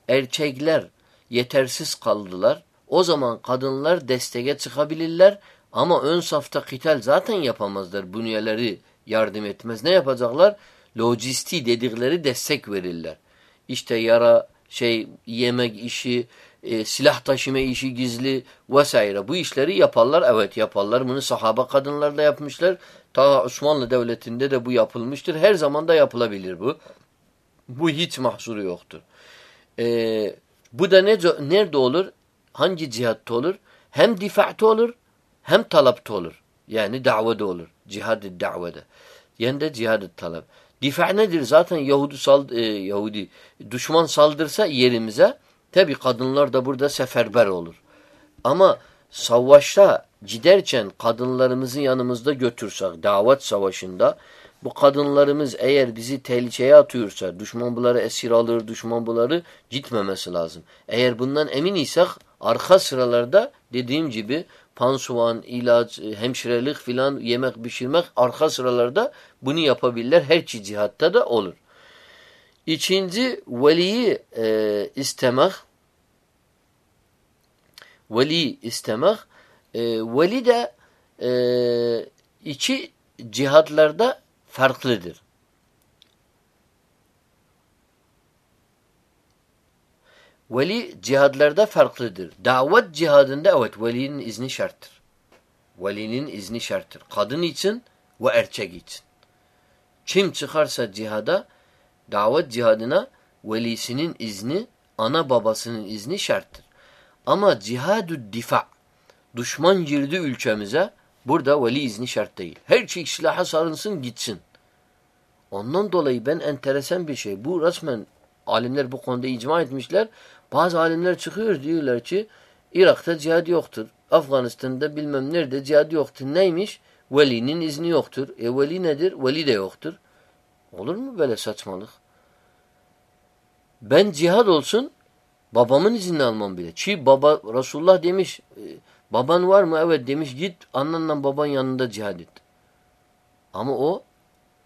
Erkekler yetersiz kaldılar. O zaman kadınlar destege çıkabilirler ama ön safta kital zaten yapamazlar. Bünyeleri yardım etmez. Ne yapacaklar? Lojisti dedikleri destek verirler. İşte yara, şey yemek işi, e, silah taşıma işi gizli vesaire. Bu işleri yaparlar. Evet yaparlar. Bunu sahaba kadınlar da yapmışlar. Ta Osmanlı Devleti'nde de bu yapılmıştır. Her zaman da yapılabilir bu. Bu hiç mahsuru yoktur. E, bu da ne, nerede olur? Hangi cihatta olur? Hem difa'ta olur hem talapta olur. Yani davada olur. Cihad-ı davada. Yani de cihad-ı talep. Difa nedir? Zaten Yahudi, sald e, Yahudi düşman saldırsa yerimize tabi kadınlar da burada seferber olur. Ama savaşta giderken kadınlarımızı yanımızda götürsek davet savaşında bu kadınlarımız eğer bizi tehlikeye atıyorsa düşman bunları esir alır, düşman bunları gitmemesi lazım. Eğer bundan emin isek arka sıralarda dediğim gibi pansuman, ilaç, hemşirelik filan yemek pişirmek arka sıralarda bunu yapabilirler. Her iki cihatta da olur. İkinci veliyi e, istemek veli istemek e, veli de e, iki cihatlarda farklıdır. Veli cihadlarda farklıdır. Davet cihadında evet velinin izni şarttır. Velinin izni şarttır. Kadın için ve erkek için. Kim çıkarsa cihada davet cihadına velisinin izni, ana babasının izni şarttır. Ama cihadü difa düşman girdi ülkemize burada veli izni şart değil. Her şey silaha sarınsın gitsin. Ondan dolayı ben enteresan bir şey. Bu resmen alimler bu konuda icma etmişler. Bazı alimler çıkıyor diyorlar ki Irak'ta cihad yoktur. Afganistan'da bilmem nerede cihad yoktur. Neymiş? Velinin izni yoktur. E veli nedir? Veli de yoktur. Olur mu böyle saçmalık? Ben cihad olsun babamın izni almam bile. Çi baba Resulullah demiş e, baban var mı? Evet demiş git annenle baban yanında cihad et. Ama o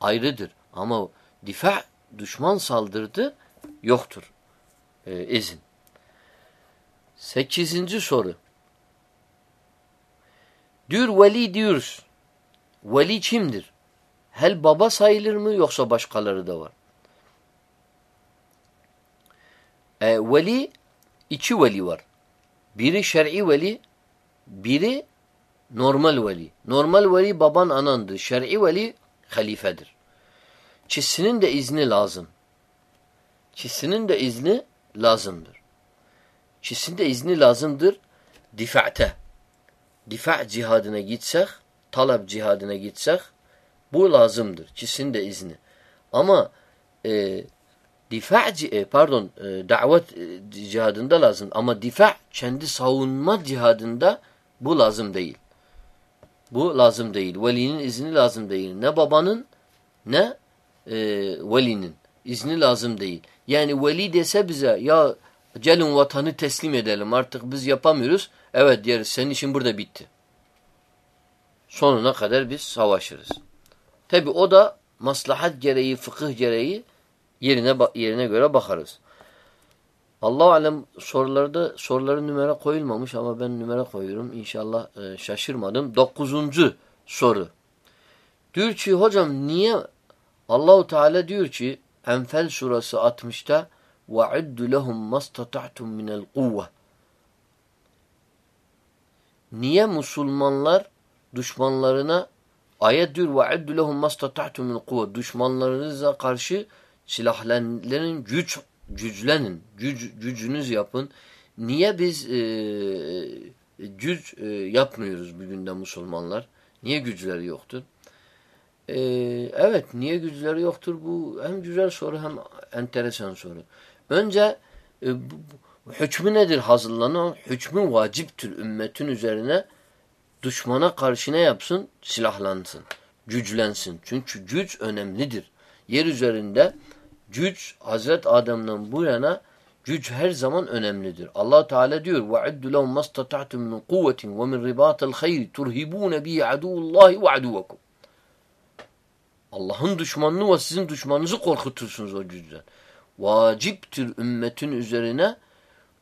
ayrıdır. Ama difa düşman saldırdı yoktur e, izin. Sekizinci soru. Diyor veli diyoruz. Veli kimdir? Hel baba sayılır mı yoksa başkaları da var? E, veli iki veli var. Biri şer'i veli, biri normal veli. Normal veli baban anandı. Şer'i veli halifedir. Çizsinin de izni lazım. Çizsinin de izni lazımdır. Çizsinin de izni lazımdır difa'te. Difa cihadına gitsek, talep cihadına gitsek bu lazımdır. Çizsinin de izni. Ama e, difa e, pardon e, davet e, cihadında lazım ama difa kendi savunma cihadında bu lazım değil. Bu lazım değil. Velinin izni lazım değil. Ne babanın Ne? Ee, velinin. izni lazım değil. Yani veli dese bize ya gelin vatanı teslim edelim artık biz yapamıyoruz. Evet deriz senin işin burada bitti. Sonuna kadar biz savaşırız. Tabi o da maslahat gereği, fıkıh gereği yerine yerine göre bakarız. Allah alem sorularda soruların numara koyulmamış ama ben numara koyuyorum. İnşallah e, şaşırmadım. Dokuzuncu soru. Diyor ki hocam niye Allahu Teala diyor ki Enfel surası 60'ta وَعِدُّ لَهُمْ مَسْتَطَعْتُمْ مِنَ الْقُوَّةِ Niye Müslümanlar düşmanlarına ayet diyor وَعِدُّ لَهُمْ مَسْتَطَعْتُمْ مِنَ الْقُوَّةِ Düşmanlarınıza karşı silahlanın, güç güçlenin, güc, gücünüz yapın. Niye biz e, güç e, yapmıyoruz bugün de Müslümanlar? Niye güçleri yoktur? E, evet, niye güçleri yoktur? Bu hem güzel soru hem enteresan soru. Önce e, hükmü nedir hazırlanan? Hükmü vaciptir ümmetin üzerine. Düşmana karşı ne yapsın? Silahlansın, güçlensin. Çünkü güç önemlidir. Yer üzerinde güç Hazret Adem'den bu yana güç her zaman önemlidir. Allah Teala diyor: "Ve iddu lehum mastata'tum min kuvvetin ve min ribatil hayr turhibun bi adullahi ve aduvakum." Allah'ın düşmanını ve sizin düşmanınızı korkutursunuz o güçten. Vaciptir ümmetin üzerine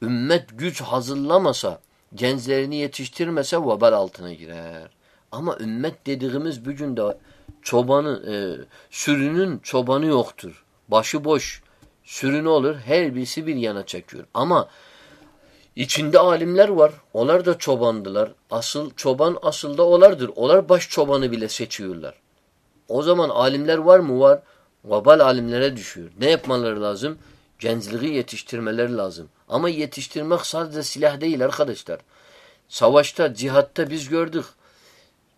ümmet güç hazırlamasa, gençlerini yetiştirmese vebal altına girer. Ama ümmet dediğimiz bugün de çobanı, e, sürünün çobanı yoktur. Başı boş. Sürünü olur. Her birisi bir yana çekiyor. Ama içinde alimler var. Onlar da çobandılar. Asıl çoban asıl da olardır. Onlar baş çobanı bile seçiyorlar. O zaman alimler var mı? Var. Vabal alimlere düşüyor. Ne yapmaları lazım? Gençliği yetiştirmeleri lazım. Ama yetiştirmek sadece silah değil arkadaşlar. Savaşta, cihatta biz gördük.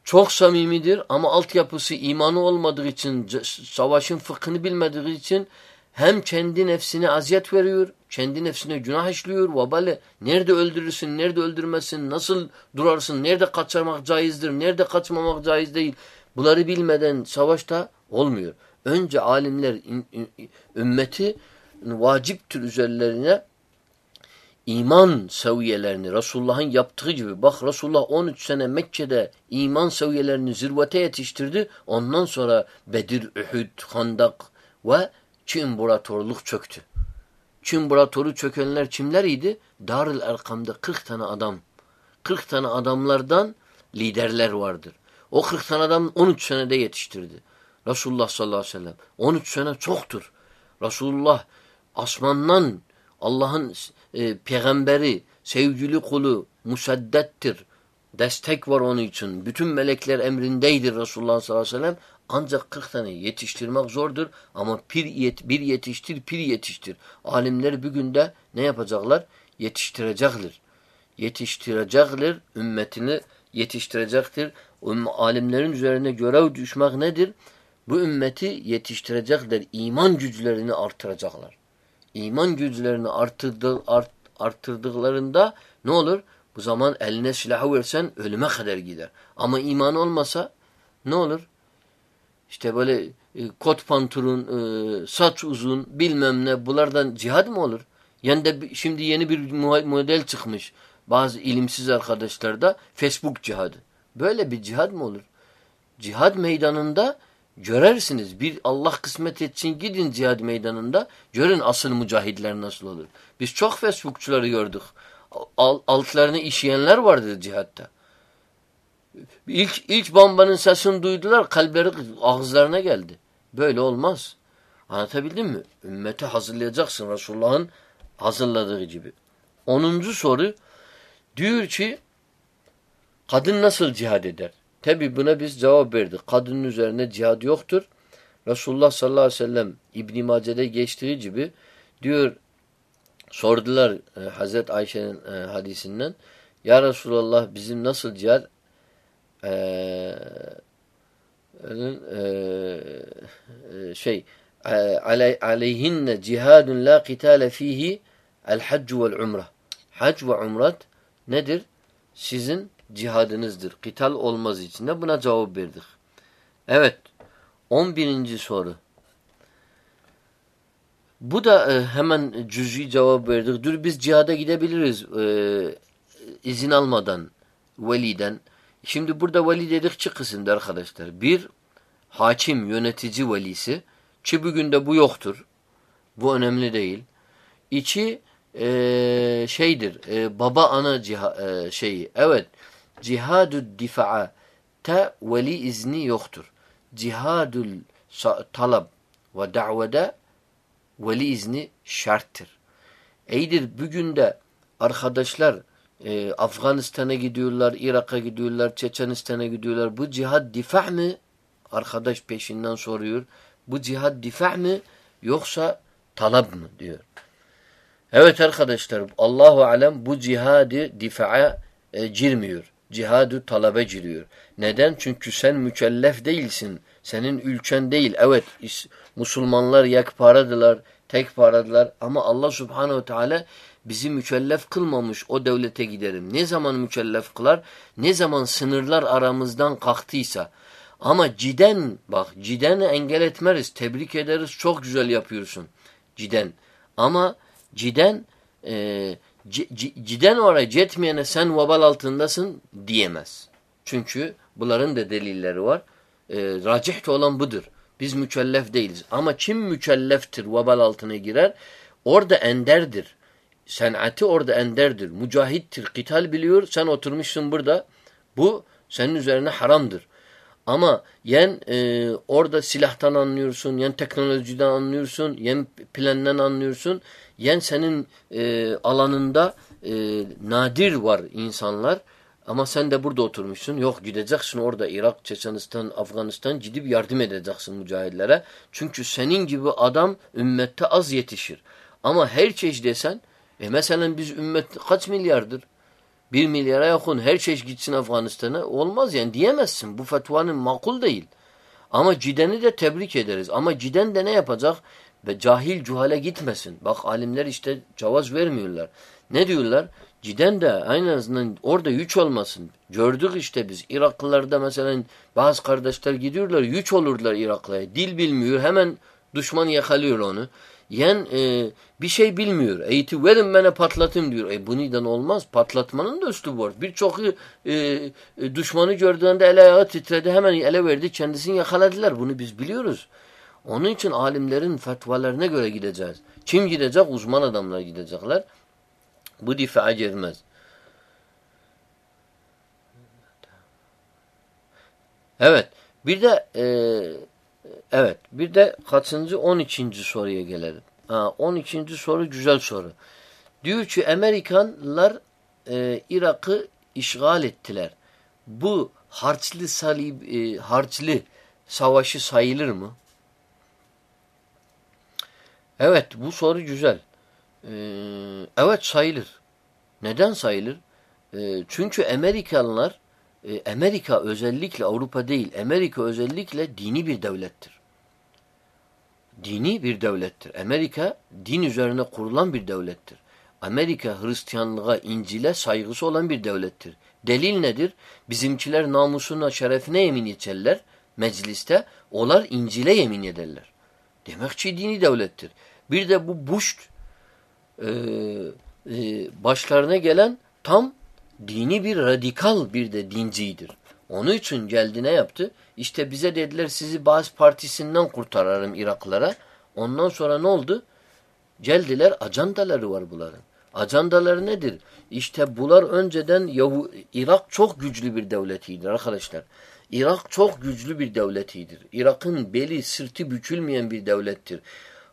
Çok samimidir ama altyapısı imanı olmadığı için, savaşın fıkhını bilmediği için hem kendi nefsine aziyet veriyor, kendi nefsine günah işliyor. Vabale nerede öldürürsün, nerede öldürmezsin, nasıl durarsın, nerede kaçırmak caizdir, nerede kaçmamak caiz değil. Bunları bilmeden savaşta olmuyor. Önce alimler ümmeti vaciptir üzerlerine iman seviyelerini Resulullah'ın yaptığı gibi bak Resulullah 13 sene Mekke'de iman seviyelerini zirvete yetiştirdi. Ondan sonra Bedir, Uhud, Handak ve Çin imparatorluk çöktü. Çin imparatoru çökenler kimleriydi? Darül Erkam'da 40 tane adam. 40 tane adamlardan liderler vardır. O 40 tane adam 13 senede yetiştirdi. Resulullah sallallahu aleyhi ve sellem. 13 sene çoktur. Resulullah asmandan Allah'ın e, peygamberi, sevgili kulu, musaddettir. Destek var onun için. Bütün melekler emrindeydir Resulullah sallallahu aleyhi ve sellem. Ancak 40 tane yetiştirmek zordur. Ama pir yet, bir yetiştir, pir yetiştir. Alimler bir günde ne yapacaklar? Yetiştirecekler. Yetiştirecekler. Ümmetini yetiştirecektir. Alimlerin üzerine görev düşmek nedir? Bu ümmeti yetiştirecekler. İman güçlerini artıracaklar iman güçlerini arttırdı, art, arttırdıklarında ne olur? Bu zaman eline silahı versen ölüme kadar gider. Ama iman olmasa ne olur? İşte böyle e, kot pantolon, e, saç uzun, bilmem ne bunlardan cihad mı olur? Yani de şimdi yeni bir model çıkmış bazı ilimsiz arkadaşlarda Facebook cihadı. Böyle bir cihad mı olur? Cihad meydanında Görersiniz. Bir Allah kısmet etsin gidin cihad meydanında. Görün asıl mücahidler nasıl olur. Biz çok Facebookçuları gördük. Altlarını işeyenler vardı cihatta. İlk, ilk bombanın sesini duydular. Kalpleri ağızlarına geldi. Böyle olmaz. Anlatabildim mi? Ümmeti hazırlayacaksın Resulullah'ın hazırladığı gibi. Onuncu soru diyor ki kadın nasıl cihad eder? Tabi buna biz cevap verdik. Kadının üzerine cihad yoktur. Resulullah sallallahu aleyhi ve sellem İbn-i Mace'de geçtiği gibi diyor sordular e, Hazreti Ayşe'nin e, hadisinden Ya Resulallah bizim nasıl cihad e, e, e şey aleyhinne cihadun la qitale fihi el haccu vel umre. Hac ve umret nedir? Sizin cihadınızdır. Kital olmaz içinde. Buna cevap verdik. Evet. 11. soru. Bu da e, hemen cüz'i cevap verdik. Dur biz cihada gidebiliriz e, izin almadan veliden. Şimdi burada veli dedik kısımda arkadaşlar. Bir, hakim, yönetici velisi. Ki bugün de bu yoktur. Bu önemli değil. İki, e, şeydir, e, baba ana e, şeyi. Evet, cihadü difa'a te veli izni yoktur. Cihadül talab ve da'vede veli izni şarttır. Eydir bugün de arkadaşlar e, Afganistan'a gidiyorlar, Irak'a gidiyorlar, Çeçenistan'a gidiyorlar. Bu cihad difa mı? Arkadaş peşinden soruyor. Bu cihad difa mı yoksa talab mı diyor. Evet arkadaşlar Allahu alem bu cihadı difa'a e, girmiyor. Cihadı talabe giriyor. Neden? Çünkü sen mükellef değilsin. Senin ülken değil. Evet Müslümanlar yekparadılar, tek paradılar ama Allah subhanehu teala bizi mükellef kılmamış o devlete giderim. Ne zaman mükellef kılar? Ne zaman sınırlar aramızdan kalktıysa. Ama ciden bak cideni engel etmeriz. Tebrik ederiz. Çok güzel yapıyorsun. Ciden. Ama ciden e, ciden oraya cetmeyene sen vabal altındasın diyemez. Çünkü bunların da delilleri var. E, racih olan budur. Biz mükellef değiliz. Ama kim mükelleftir vabal altına girer? Orada enderdir. Senati orada enderdir. Mücahittir. Kital biliyor. Sen oturmuşsun burada. Bu senin üzerine haramdır. Ama yen e, orada silahtan anlıyorsun, yen teknolojiden anlıyorsun, yen plandan anlıyorsun, yen senin e, alanında e, nadir var insanlar. Ama sen de burada oturmuşsun. Yok gideceksin orada Irak, Çeçenistan, Afganistan gidip yardım edeceksin mücahidlere. Çünkü senin gibi adam ümmette az yetişir. Ama her çeşit desen, e mesela biz ümmet kaç milyardır? Bir milyara yakın her çeşit gitsin Afganistan'a olmaz yani diyemezsin. Bu fetvanın makul değil. Ama Ciden'i de tebrik ederiz. Ama Ciden de ne yapacak? Ve cahil cuhale gitmesin. Bak alimler işte cevaz vermiyorlar. Ne diyorlar? Ciden de aynı azından orada yüç olmasın. Gördük işte biz Iraklılarda mesela bazı kardeşler gidiyorlar yüç olurlar Iraklı'ya. Dil bilmiyor hemen düşman yakalıyor onu. Yen e, bir şey bilmiyor. Eğitim verin bana patlatayım diyor. E bu neden olmaz? Patlatmanın da üstü var. Birçok e, e, düşmanı gördüğünde ele ayağı titredi. Hemen ele verdi. Kendisini yakaladılar. Bunu biz biliyoruz. Onun için alimlerin fetvalarına göre gideceğiz. Kim gidecek? Uzman adamlar gidecekler. Bu difa'a girmez. Evet. Bir de e, evet. Bir de kaçıncı? 12. soruya gelelim. Ha, 12. soru güzel soru. Diyor ki Amerikanlar e, Irak'ı işgal ettiler. Bu harçlı salib e, harçlı savaşı sayılır mı? Evet bu soru güzel. Ee, evet sayılır. Neden sayılır? Ee, çünkü Amerikalılar e, Amerika özellikle Avrupa değil Amerika özellikle dini bir devlettir. Dini bir devlettir. Amerika din üzerine kurulan bir devlettir. Amerika Hristiyanlığa, İncil'e saygısı olan bir devlettir. Delil nedir? Bizimkiler namusuna, şerefine yemin içerler mecliste. Onlar İncil'e yemin ederler. Demek ki dini devlettir. Bir de bu Bush e, e, başlarına gelen tam dini bir radikal bir de dincidir. Onun için geldi ne yaptı? İşte bize dediler sizi bazı partisinden kurtararım Iraklara. Ondan sonra ne oldu? Geldiler ajandaları var bunların. Ajandaları nedir? İşte bunlar önceden Yahu Irak çok güçlü bir devletidir arkadaşlar. Irak çok güçlü bir devletidir. Irak'ın beli sırtı bükülmeyen bir devlettir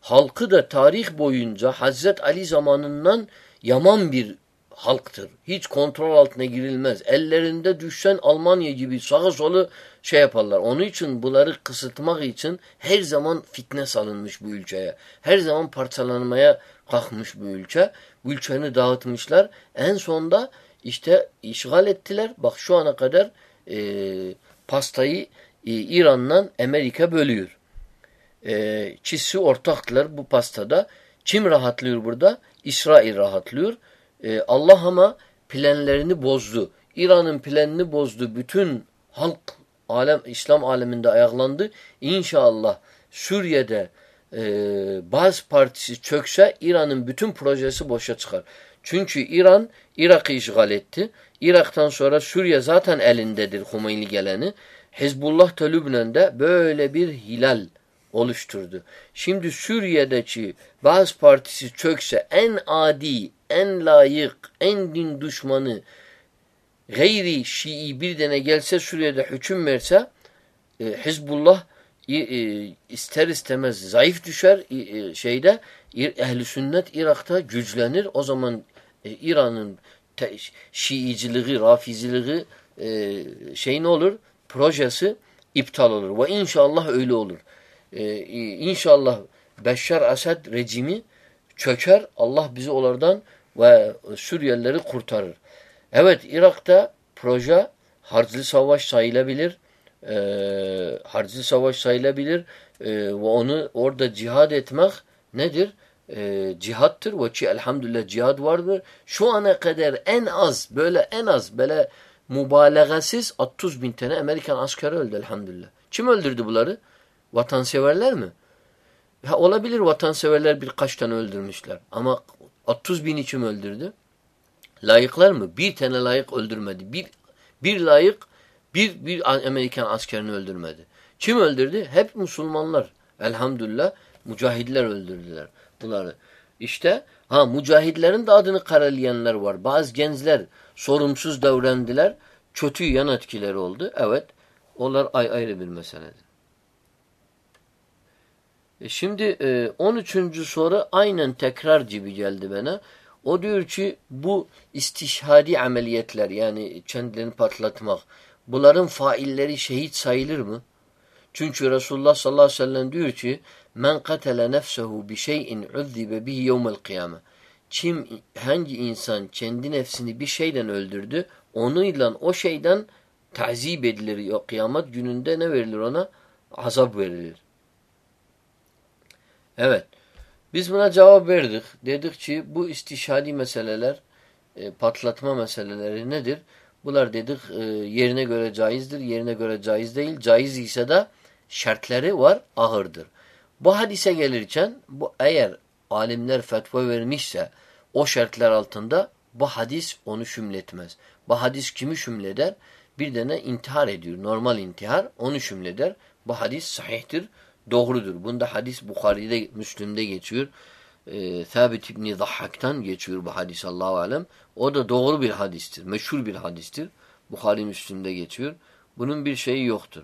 halkı da tarih boyunca Hazret Ali zamanından yaman bir halktır. Hiç kontrol altına girilmez. Ellerinde düşen Almanya gibi sağa solu şey yaparlar. Onun için bunları kısıtmak için her zaman fitne salınmış bu ülkeye. Her zaman parçalanmaya kalkmış bu ülke. Bu ülkeni dağıtmışlar. En sonda işte işgal ettiler. Bak şu ana kadar e, pastayı e, İran'dan Amerika bölüyor e, çizsi ortaktılar bu pastada. Kim rahatlıyor burada? İsrail rahatlıyor. E, Allah ama planlarını bozdu. İran'ın planını bozdu. Bütün halk alem İslam aleminde ayaklandı. İnşallah Suriye'de e, bazı partisi çökse İran'ın bütün projesi boşa çıkar. Çünkü İran Irak'ı işgal etti. Irak'tan sonra Suriye zaten elindedir Humeyli geleni. Hizbullah da böyle bir hilal oluşturdu. Şimdi Suriye'deki bazı partisi çökse en adi, en layık, en din düşmanı gayri Şii bir dene gelse Suriye'de hüküm verse e, Hizbullah e, ister istemez zayıf düşer e, şeyde ehli sünnet Irak'ta güçlenir. O zaman e, İran'ın Şiiciliği, Rafiziliği e, şey ne olur? Projesi iptal olur. Ve inşallah öyle olur. E, inşallah Beşşar Asad rejimi çöker. Allah bizi onlardan ve Suriyelileri kurtarır. Evet Irak'ta proje harclı savaş sayılabilir. E, harclı savaş sayılabilir. E, ve onu orada cihad etmek nedir? E, cihattır. Ve ki elhamdülillah cihad vardır. Şu ana kadar en az böyle en az böyle mübalağasız 30 bin tane Amerikan askeri öldü elhamdülillah. Kim öldürdü bunları? Vatanseverler mi? Ha, olabilir vatanseverler birkaç tane öldürmüşler. Ama 30 bin kim öldürdü? Layıklar mı? Bir tane layık öldürmedi. Bir, bir layık bir, bir Amerikan askerini öldürmedi. Kim öldürdü? Hep Müslümanlar. Elhamdülillah mücahidler öldürdüler bunları. İşte ha mücahidlerin de adını karalayanlar var. Bazı gençler sorumsuz davrandılar. Kötü yan etkileri oldu. Evet. Onlar ay ayrı bir meseledir. E şimdi e, 13. soru aynen tekrar gibi geldi bana. O diyor ki bu istişhadi ameliyatlar yani kendilerini patlatmak bunların failleri şehit sayılır mı? Çünkü Resulullah sallallahu aleyhi ve sellem diyor ki men katele nefsehu bi şeyin uzzibe bihi yevmel kıyame. Kim hangi insan kendi nefsini bir şeyden öldürdü onunla o şeyden tazip edilir. Kıyamet gününde ne verilir ona? Azap verilir. Evet. Biz buna cevap verdik. Dedik ki bu istişhadi meseleler, e, patlatma meseleleri nedir? Bunlar dedik e, yerine göre caizdir, yerine göre caiz değil. Caiz ise de şartları var, ağırdır. Bu hadise gelirken bu eğer alimler fetva vermişse o şartlar altında bu hadis onu şümletmez. Bu hadis kimi şümleder? Bir tane intihar ediyor. Normal intihar onu şümleder. Bu hadis sahihtir doğrudur. Bunda hadis Bukhari'de, Müslüm'de geçiyor. E, Thabit İbni Zahhak'tan geçiyor bu hadis Allahu alem. O da doğru bir hadistir. Meşhur bir hadistir. Bukhari Müslüm'de geçiyor. Bunun bir şeyi yoktur.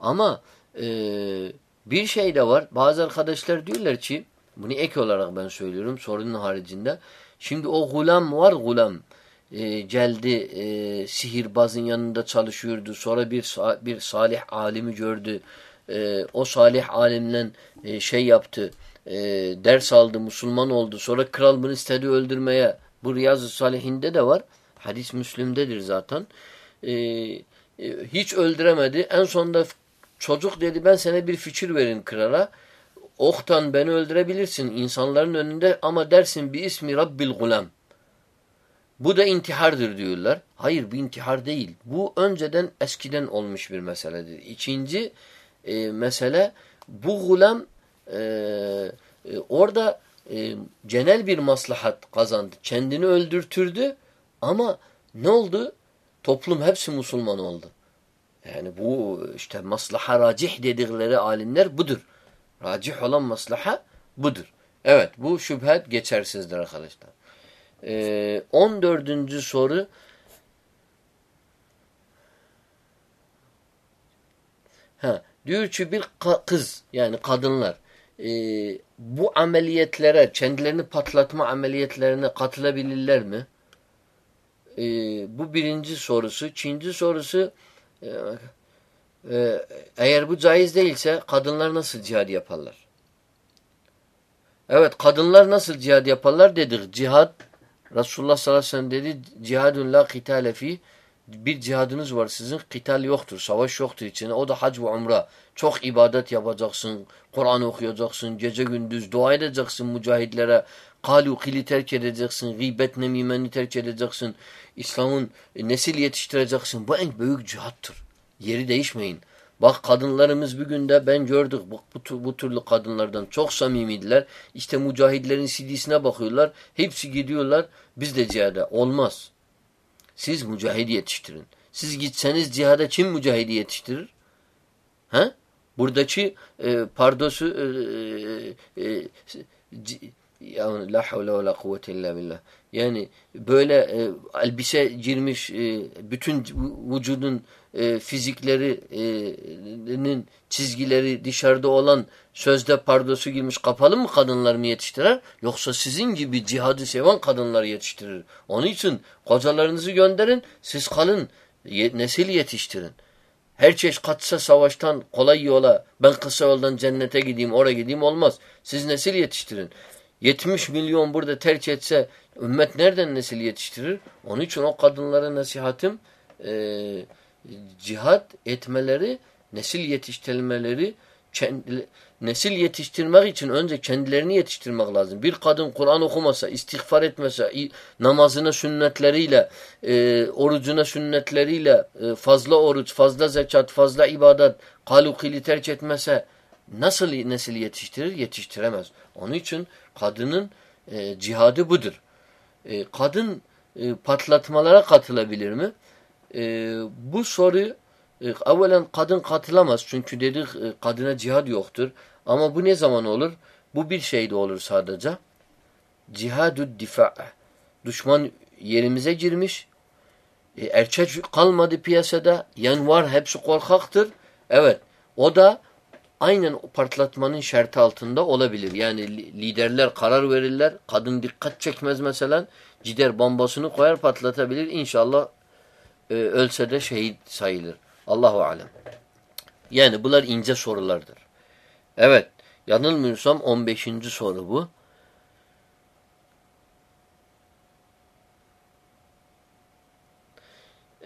Ama e, bir şey de var. Bazı arkadaşlar diyorlar ki bunu ek olarak ben söylüyorum sorunun haricinde. Şimdi o gulam var gulam. E, geldi e, sihirbazın yanında çalışıyordu. Sonra bir bir salih alimi gördü e, o salih alimle e, şey yaptı, e, ders aldı, Müslüman oldu. Sonra kral bunu istedi öldürmeye. Bu Riyazu Salihinde de var. Hadis Müslüm'dedir zaten. E, e, hiç öldüremedi. En sonunda çocuk dedi ben sana bir fikir verin krala. Oktan beni öldürebilirsin insanların önünde ama dersin bir ismi Rabbil Gulam. Bu da intihardır diyorlar. Hayır bu intihar değil. Bu önceden eskiden olmuş bir meseledir. İkinci e, mesele bu gulam e, e, orada e, genel bir maslahat kazandı. Kendini öldürtürdü ama ne oldu? Toplum hepsi Müslüman oldu. Yani bu işte maslaha racih dedikleri alimler budur. Racih olan maslaha budur. Evet bu şüphet geçersizdir arkadaşlar. Ee, 14. soru ha, Diyor ki bir kız yani kadınlar e, bu ameliyetlere kendilerini patlatma ameliyetlerine katılabilirler mi? E, bu birinci sorusu. İkinci sorusu e, e, eğer bu caiz değilse kadınlar nasıl cihad yaparlar? Evet kadınlar nasıl cihad yaparlar dedik. Cihad Resulullah sallallahu aleyhi ve sellem dedi cihadun la kitale fi bir cihadınız var sizin. Kital yoktur. Savaş yoktur içine. O da hac ve umre. Çok ibadet yapacaksın. Kur'an okuyacaksın. Gece gündüz dua edeceksin mücahitlere. Kalu kili terk edeceksin. Gıybet nemimeni terk edeceksin. İslam'ın nesil yetiştireceksin. Bu en büyük cihattır. Yeri değişmeyin. Bak kadınlarımız bugün de ben gördük bu, bu, bu türlü kadınlardan çok samimiydiler. İşte mücahidlerin CD'sine bakıyorlar. Hepsi gidiyorlar. Biz de cihada. Olmaz. Siz mücahidi yetiştirin. Siz gitseniz cihada kim mücahidi yetiştirir? Ha? Buradaki e, pardosu e, e, e yani la havle ve la kuvvete illa billah. Yani böyle e, elbise girmiş e, bütün vücudun e, fiziklerinin çizgileri dışarıda olan sözde pardosu girmiş kapalı mı kadınlar mı yetiştirir? Yoksa sizin gibi cihadı seven kadınlar yetiştirir. Onun için kocalarınızı gönderin siz kalın nesil yetiştirin. Her çeşit katsa savaştan kolay yola ben kısa yoldan cennete gideyim oraya gideyim olmaz. Siz nesil yetiştirin. 70 milyon burada terk etse ümmet nereden nesil yetiştirir? Onun için o kadınlara nasihatim e, cihat etmeleri, nesil yetiştirmeleri, kendi, nesil yetiştirmek için önce kendilerini yetiştirmek lazım. Bir kadın Kur'an okumasa, istiğfar etmese, namazına sünnetleriyle, e, orucuna sünnetleriyle, e, fazla oruç, fazla zekat, fazla ibadet, kalukili terk etmese nasıl nesil yetiştirir? Yetiştiremez. Onun için kadının e, cihadı budur. E, kadın e, patlatmalara katılabilir mi? E, bu soru e, evvelen kadın katılamaz. Çünkü dedik e, kadına cihad yoktur. Ama bu ne zaman olur? Bu bir şeyde olur sadece. Cihadü difa. Düşman yerimize girmiş. E, kalmadı piyasada. Yan var hepsi korkaktır. Evet. O da aynen patlatmanın şartı altında olabilir. Yani liderler karar verirler. Kadın dikkat çekmez mesela. Cider bombasını koyar patlatabilir. İnşallah e, ölse de şehit sayılır. Allahu alem. Yani bunlar ince sorulardır. Evet. Yanılmıyorsam 15. soru bu.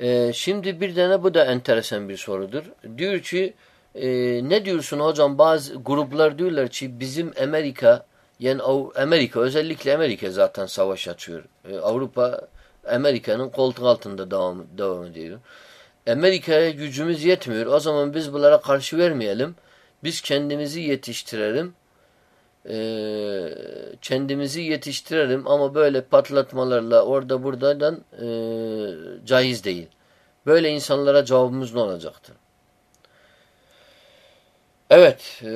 Ee, şimdi bir tane bu da enteresan bir sorudur. Diyor ki e, ne diyorsun hocam bazı gruplar diyorlar ki bizim Amerika yani Amerika özellikle Amerika zaten savaş açıyor. Ee, Avrupa Amerika'nın koltuk altında devam, devam ediyor. Amerika'ya gücümüz yetmiyor. O zaman biz bunlara karşı vermeyelim. Biz kendimizi yetiştirelim. Ee, kendimizi yetiştirelim ama böyle patlatmalarla orada buradan e, caiz değil. Böyle insanlara cevabımız ne olacaktır? Evet, e,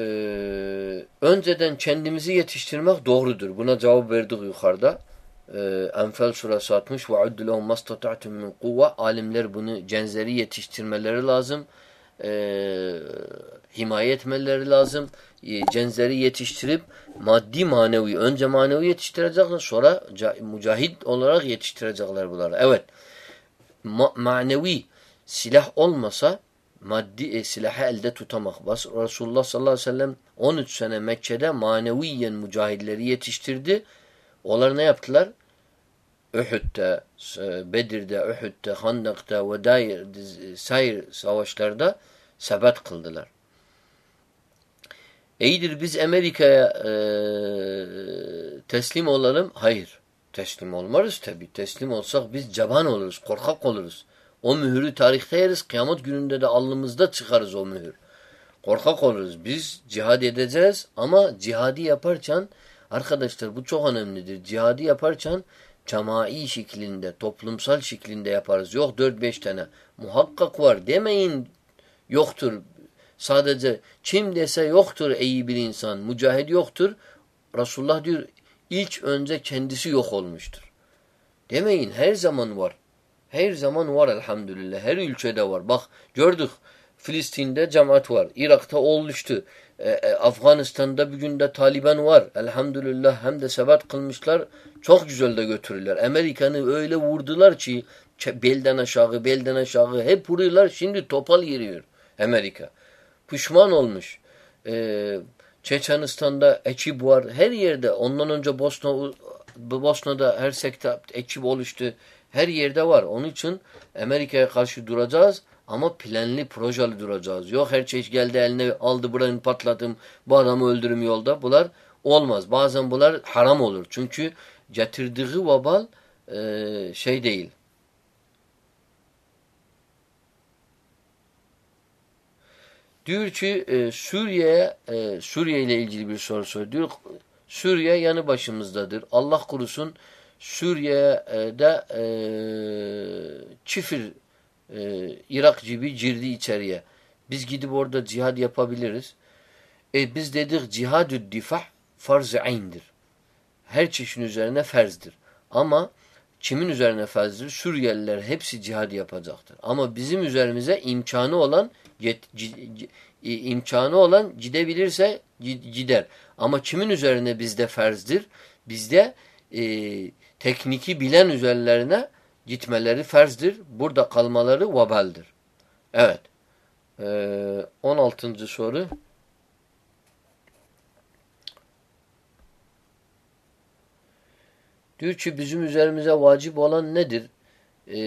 önceden kendimizi yetiştirmek doğrudur. Buna cevap verdik yukarıda. E, Enfal suresi 60 ve uddu lehum mastata'tum min kuvve. Alimler bunu cenzeri yetiştirmeleri lazım. E, himaye etmeleri lazım. E, cenzeri yetiştirip maddi manevi, önce manevi yetiştirecekler sonra mücahit olarak yetiştirecekler bunları. Evet, ma manevi silah olmasa maddi e, silahı elde tutamak. Bas, Resulullah sallallahu aleyhi ve sellem 13 sene Mekke'de maneviyen mücahidleri yetiştirdi. Onlar ne yaptılar? Uhud'da, Bedir'de, Uhud'da, Handak'ta ve dair, sair savaşlarda sebat kıldılar. İyidir biz Amerika'ya e, teslim olalım. Hayır. Teslim olmarız tabi. Teslim olsak biz caban oluruz, korkak oluruz. O mühürü tarihte yeriz. Kıyamet gününde de alnımızda çıkarız o mühür. Korkak oluruz. Biz cihad edeceğiz ama cihadi yaparken arkadaşlar bu çok önemlidir. Cihadi yaparken cemai şeklinde, toplumsal şeklinde yaparız. Yok 4-5 tane. Muhakkak var. Demeyin yoktur. Sadece kim dese yoktur iyi bir insan. Mücahid yoktur. Resulullah diyor ilk önce kendisi yok olmuştur. Demeyin her zaman var. Her zaman var elhamdülillah. Her ülkede var. Bak gördük. Filistin'de cemaat var. Irak'ta oluştu. E, e, Afganistan'da bir günde Taliban var. Elhamdülillah hem de sebat kılmışlar. Çok güzel de götürürler. Amerika'nı öyle vurdular ki belden aşağı, belden aşağı hep vuruyorlar. Şimdi topal yeriyor Amerika. Pişman olmuş. Ee, Çeçenistan'da ekip var. Her yerde. Ondan önce Bosna Bosna'da her sekte ekip oluştu. Her yerde var. Onun için Amerika'ya karşı duracağız ama planlı, projeli duracağız. Yok her şey geldi eline aldı buranın patladım, bu adamı öldürüm yolda. Bunlar olmaz. Bazen bunlar haram olur. Çünkü getirdiği vabal e, şey değil. Diyor ki e, Suriye e, Suriye ile ilgili bir soru soruyor. Diyor Suriye yanı başımızdadır. Allah kurusun Suriye'de e, çifir e, Irak gibi girdi içeriye. Biz gidip orada cihad yapabiliriz. E biz dedik cihadü difah farz-ı ayn'dir. Her çeşin üzerine ferzdir. Ama kimin üzerine ferzdir? Suriyeliler hepsi cihad yapacaktır. Ama bizim üzerimize imkanı olan imkanı olan gidebilirse gider. Ama kimin üzerine bizde ferzdir? Bizde e, tekniki bilen üzerlerine gitmeleri ferzdir. Burada kalmaları vabaldir. Evet. Ee, 16. soru. Diyor ki bizim üzerimize vacip olan nedir? Ee,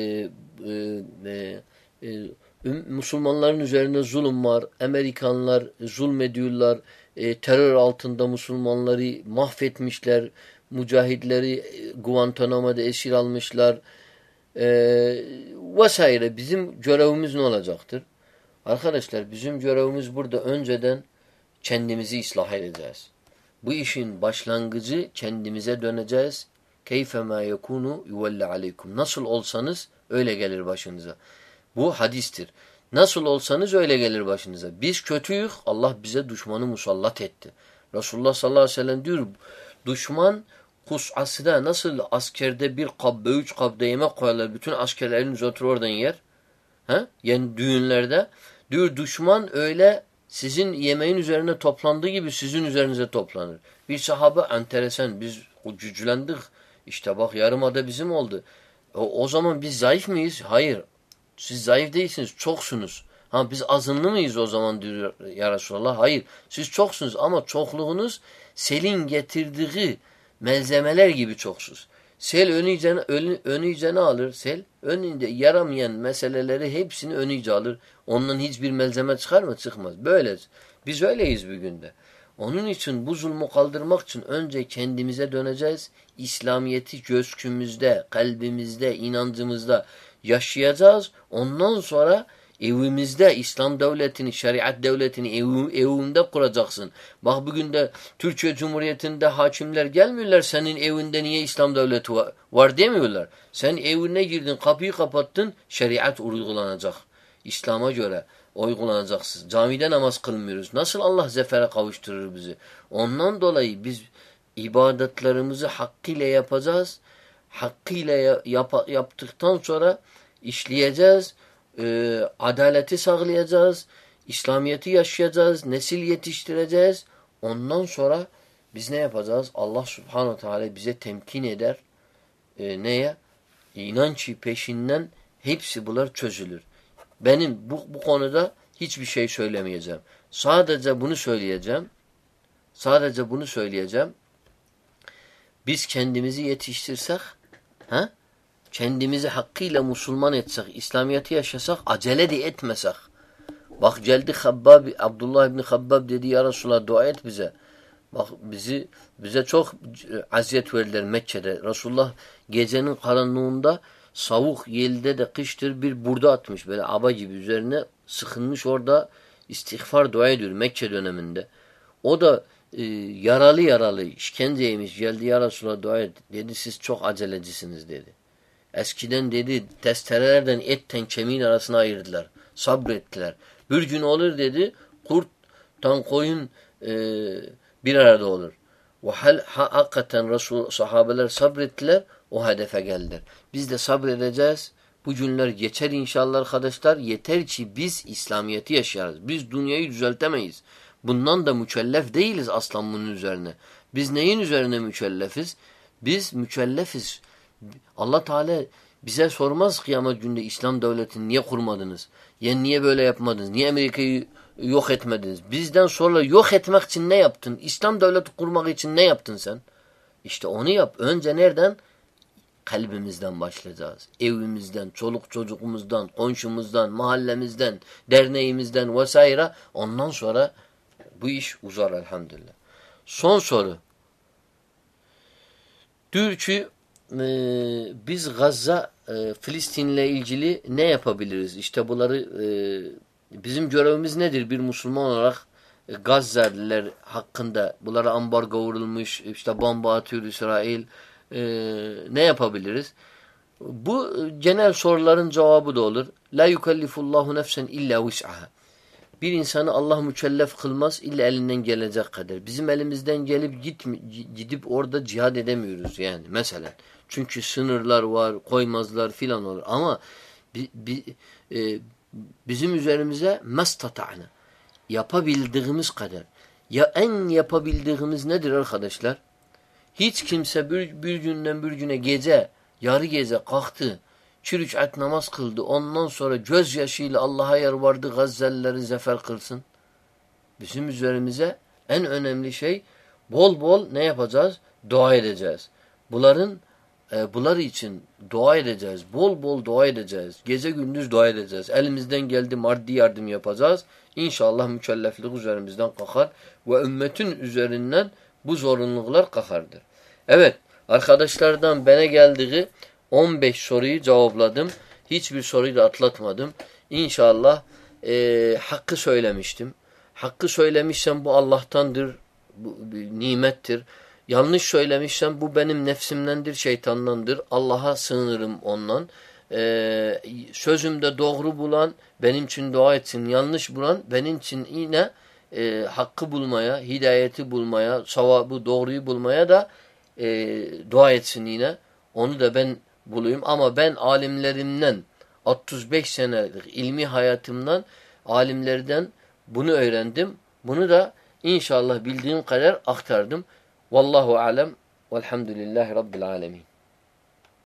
e, e, e, Müslümanların üzerine zulüm var. Amerikanlar zulmediyorlar. E, terör altında Müslümanları mahvetmişler. Mücahitleri e, Guantanamo'da esir almışlar. E, vesaire. Bizim görevimiz ne olacaktır? Arkadaşlar bizim görevimiz burada önceden kendimizi ıslah edeceğiz. Bu işin başlangıcı kendimize döneceğiz. Keyfe ma yekunu yuvelli aleykum. Nasıl olsanız öyle gelir başınıza. Bu hadistir. Nasıl olsanız öyle gelir başınıza. Biz kötüyük. Allah bize düşmanı musallat etti. Resulullah sallallahu aleyhi ve sellem diyor düşman kusasıda nasıl askerde bir kabbe üç kabda yemek koyarlar. Bütün askerleriniz otur oradan yer. Ha? Yani düğünlerde. Diyor düşman öyle sizin yemeğin üzerine toplandığı gibi sizin üzerinize toplanır. Bir sahabe enteresan. Biz güçlendik. İşte bak yarımada bizim oldu. O, o zaman biz zayıf mıyız? Hayır. Siz zayıf değilsiniz. Çoksunuz. Ha biz azınlı mıyız o zaman diyor ya Resulallah? Hayır. Siz çoksunuz ama çokluğunuz selin getirdiği malzemeler gibi çoksuz. Sel önüyeceğini, önü, önüyeceğini alır. Sel önünde yaramayan meseleleri hepsini önüce alır. Ondan hiçbir malzeme çıkar mı? Çıkmaz. Böyle. Biz öyleyiz bugün de. Onun için bu zulmü kaldırmak için önce kendimize döneceğiz. İslamiyeti gözkümüzde, kalbimizde, inancımızda yaşayacağız. Ondan sonra evimizde İslam devletini, şeriat devletini ev, evinde kuracaksın. Bak bugün de Türkiye Cumhuriyeti'nde hakimler gelmiyorlar senin evinde niye İslam devleti var, var demiyorlar. Sen evine girdin, kapıyı kapattın, şeriat uygulanacak. İslam'a göre uygulanacaksın. Camide namaz kılmıyoruz. Nasıl Allah zefere kavuşturur bizi? Ondan dolayı biz ibadetlerimizi hakkıyla yapacağız. Hakkıyla yap yaptıktan sonra işleyeceğiz. E, adaleti sağlayacağız. İslamiyeti yaşayacağız. Nesil yetiştireceğiz. Ondan sonra biz ne yapacağız? Allah subhanahu teala bize temkin eder. E, neye? İnançı peşinden hepsi bunlar çözülür. Benim bu, bu konuda hiçbir şey söylemeyeceğim. Sadece bunu söyleyeceğim. Sadece bunu söyleyeceğim. Biz kendimizi yetiştirsek, ha? Kendimizi hakkıyla Müslüman etsek, İslamiyet'i yaşasak, acele de etmesek. Bak geldi Habbab, Abdullah İbni Habbab dedi ya Resulallah dua et bize. Bak bizi bize çok aziyet verdiler Mekke'de. Resulullah gecenin karanlığında savuk yelde de kıştır bir burada atmış böyle aba gibi üzerine sıkılmış orada istiğfar dua ediyor Mekke döneminde. O da e, yaralı yaralı işkence yemiş geldi ya Resulallah dua et. Dedi siz çok acelecisiniz dedi. Eskiden dedi testerelerden etten kemiğin arasına ayırdılar. Sabrettiler. Bir gün olur dedi kurttan koyun e, bir arada olur. Ve hal, hakikaten Resul sahabeler sabrettiler o hedefe geldiler. Biz de sabredeceğiz. Bu günler geçer inşallah arkadaşlar. Yeter ki biz İslamiyet'i yaşarız. Biz dünyayı düzeltemeyiz. Bundan da mükellef değiliz aslan bunun üzerine. Biz neyin üzerine mükellefiz? Biz mükellefiz. Allah Teala bize sormaz kıyamet günde İslam devletini niye kurmadınız? Ya niye böyle yapmadınız? Niye Amerika'yı yok etmediniz? Bizden sonra yok etmek için ne yaptın? İslam devleti kurmak için ne yaptın sen? İşte onu yap. Önce nereden? Kalbimizden başlayacağız. Evimizden, çoluk çocukumuzdan, komşumuzdan, mahallemizden, derneğimizden vesaire. Ondan sonra bu iş uzar elhamdülillah. Son soru. Diyor ki e, biz Gazze, e, Filistin'le ilgili ne yapabiliriz? İşte bunları e, Bizim görevimiz nedir bir Müslüman olarak? E, Gazze'liler hakkında bunlara ambargo vurulmuş, işte bomba atıyor İsrail. E, ne yapabiliriz? Bu genel soruların cevabı da olur. La yukellifullahu nefsen illa vus'aha. Bir insanı Allah mükellef kılmaz illa elinden gelecek kadar. Bizim elimizden gelip git, gidip orada cihad edemiyoruz yani mesela. Çünkü sınırlar var, koymazlar filan olur. Ama bi, bi, e, bizim üzerimize mestata'na yapabildiğimiz kadar. Ya en yapabildiğimiz nedir arkadaşlar? Hiç kimse bir, bir günden bir güne gece, yarı gece kalktı, çürük et namaz kıldı. Ondan sonra gözyaşıyla Allah'a yer vardı Gazzelleri zafer kılsın. Bizim üzerimize en önemli şey bol bol ne yapacağız? Dua edeceğiz. Bunların e, bunlar için dua edeceğiz. Bol bol dua edeceğiz. Gece gündüz dua edeceğiz. Elimizden geldi maddi yardım yapacağız. İnşallah mükelleflik üzerimizden kalkar ve ümmetin üzerinden bu zorunluluklar kalkardır. Evet arkadaşlardan bana geldiği 15 soruyu cevapladım. Hiçbir soruyu da atlatmadım. İnşallah e, hakkı söylemiştim. Hakkı söylemişsem bu Allah'tandır, bu nimettir. Yanlış söylemişsem bu benim nefsimdendir, şeytandandır. Allah'a sığınırım ondan. Ee, sözümde doğru bulan benim için dua etsin. Yanlış bulan benim için yine e, hakkı bulmaya, hidayeti bulmaya, savabı doğruyu bulmaya da e, dua etsin yine. Onu da ben bulayım. Ama ben alimlerimden 35 senelik ilmi hayatımdan alimlerden bunu öğrendim. Bunu da inşallah bildiğim kadar aktardım. Vallahu alem velhamdülillahi rabbil alemin.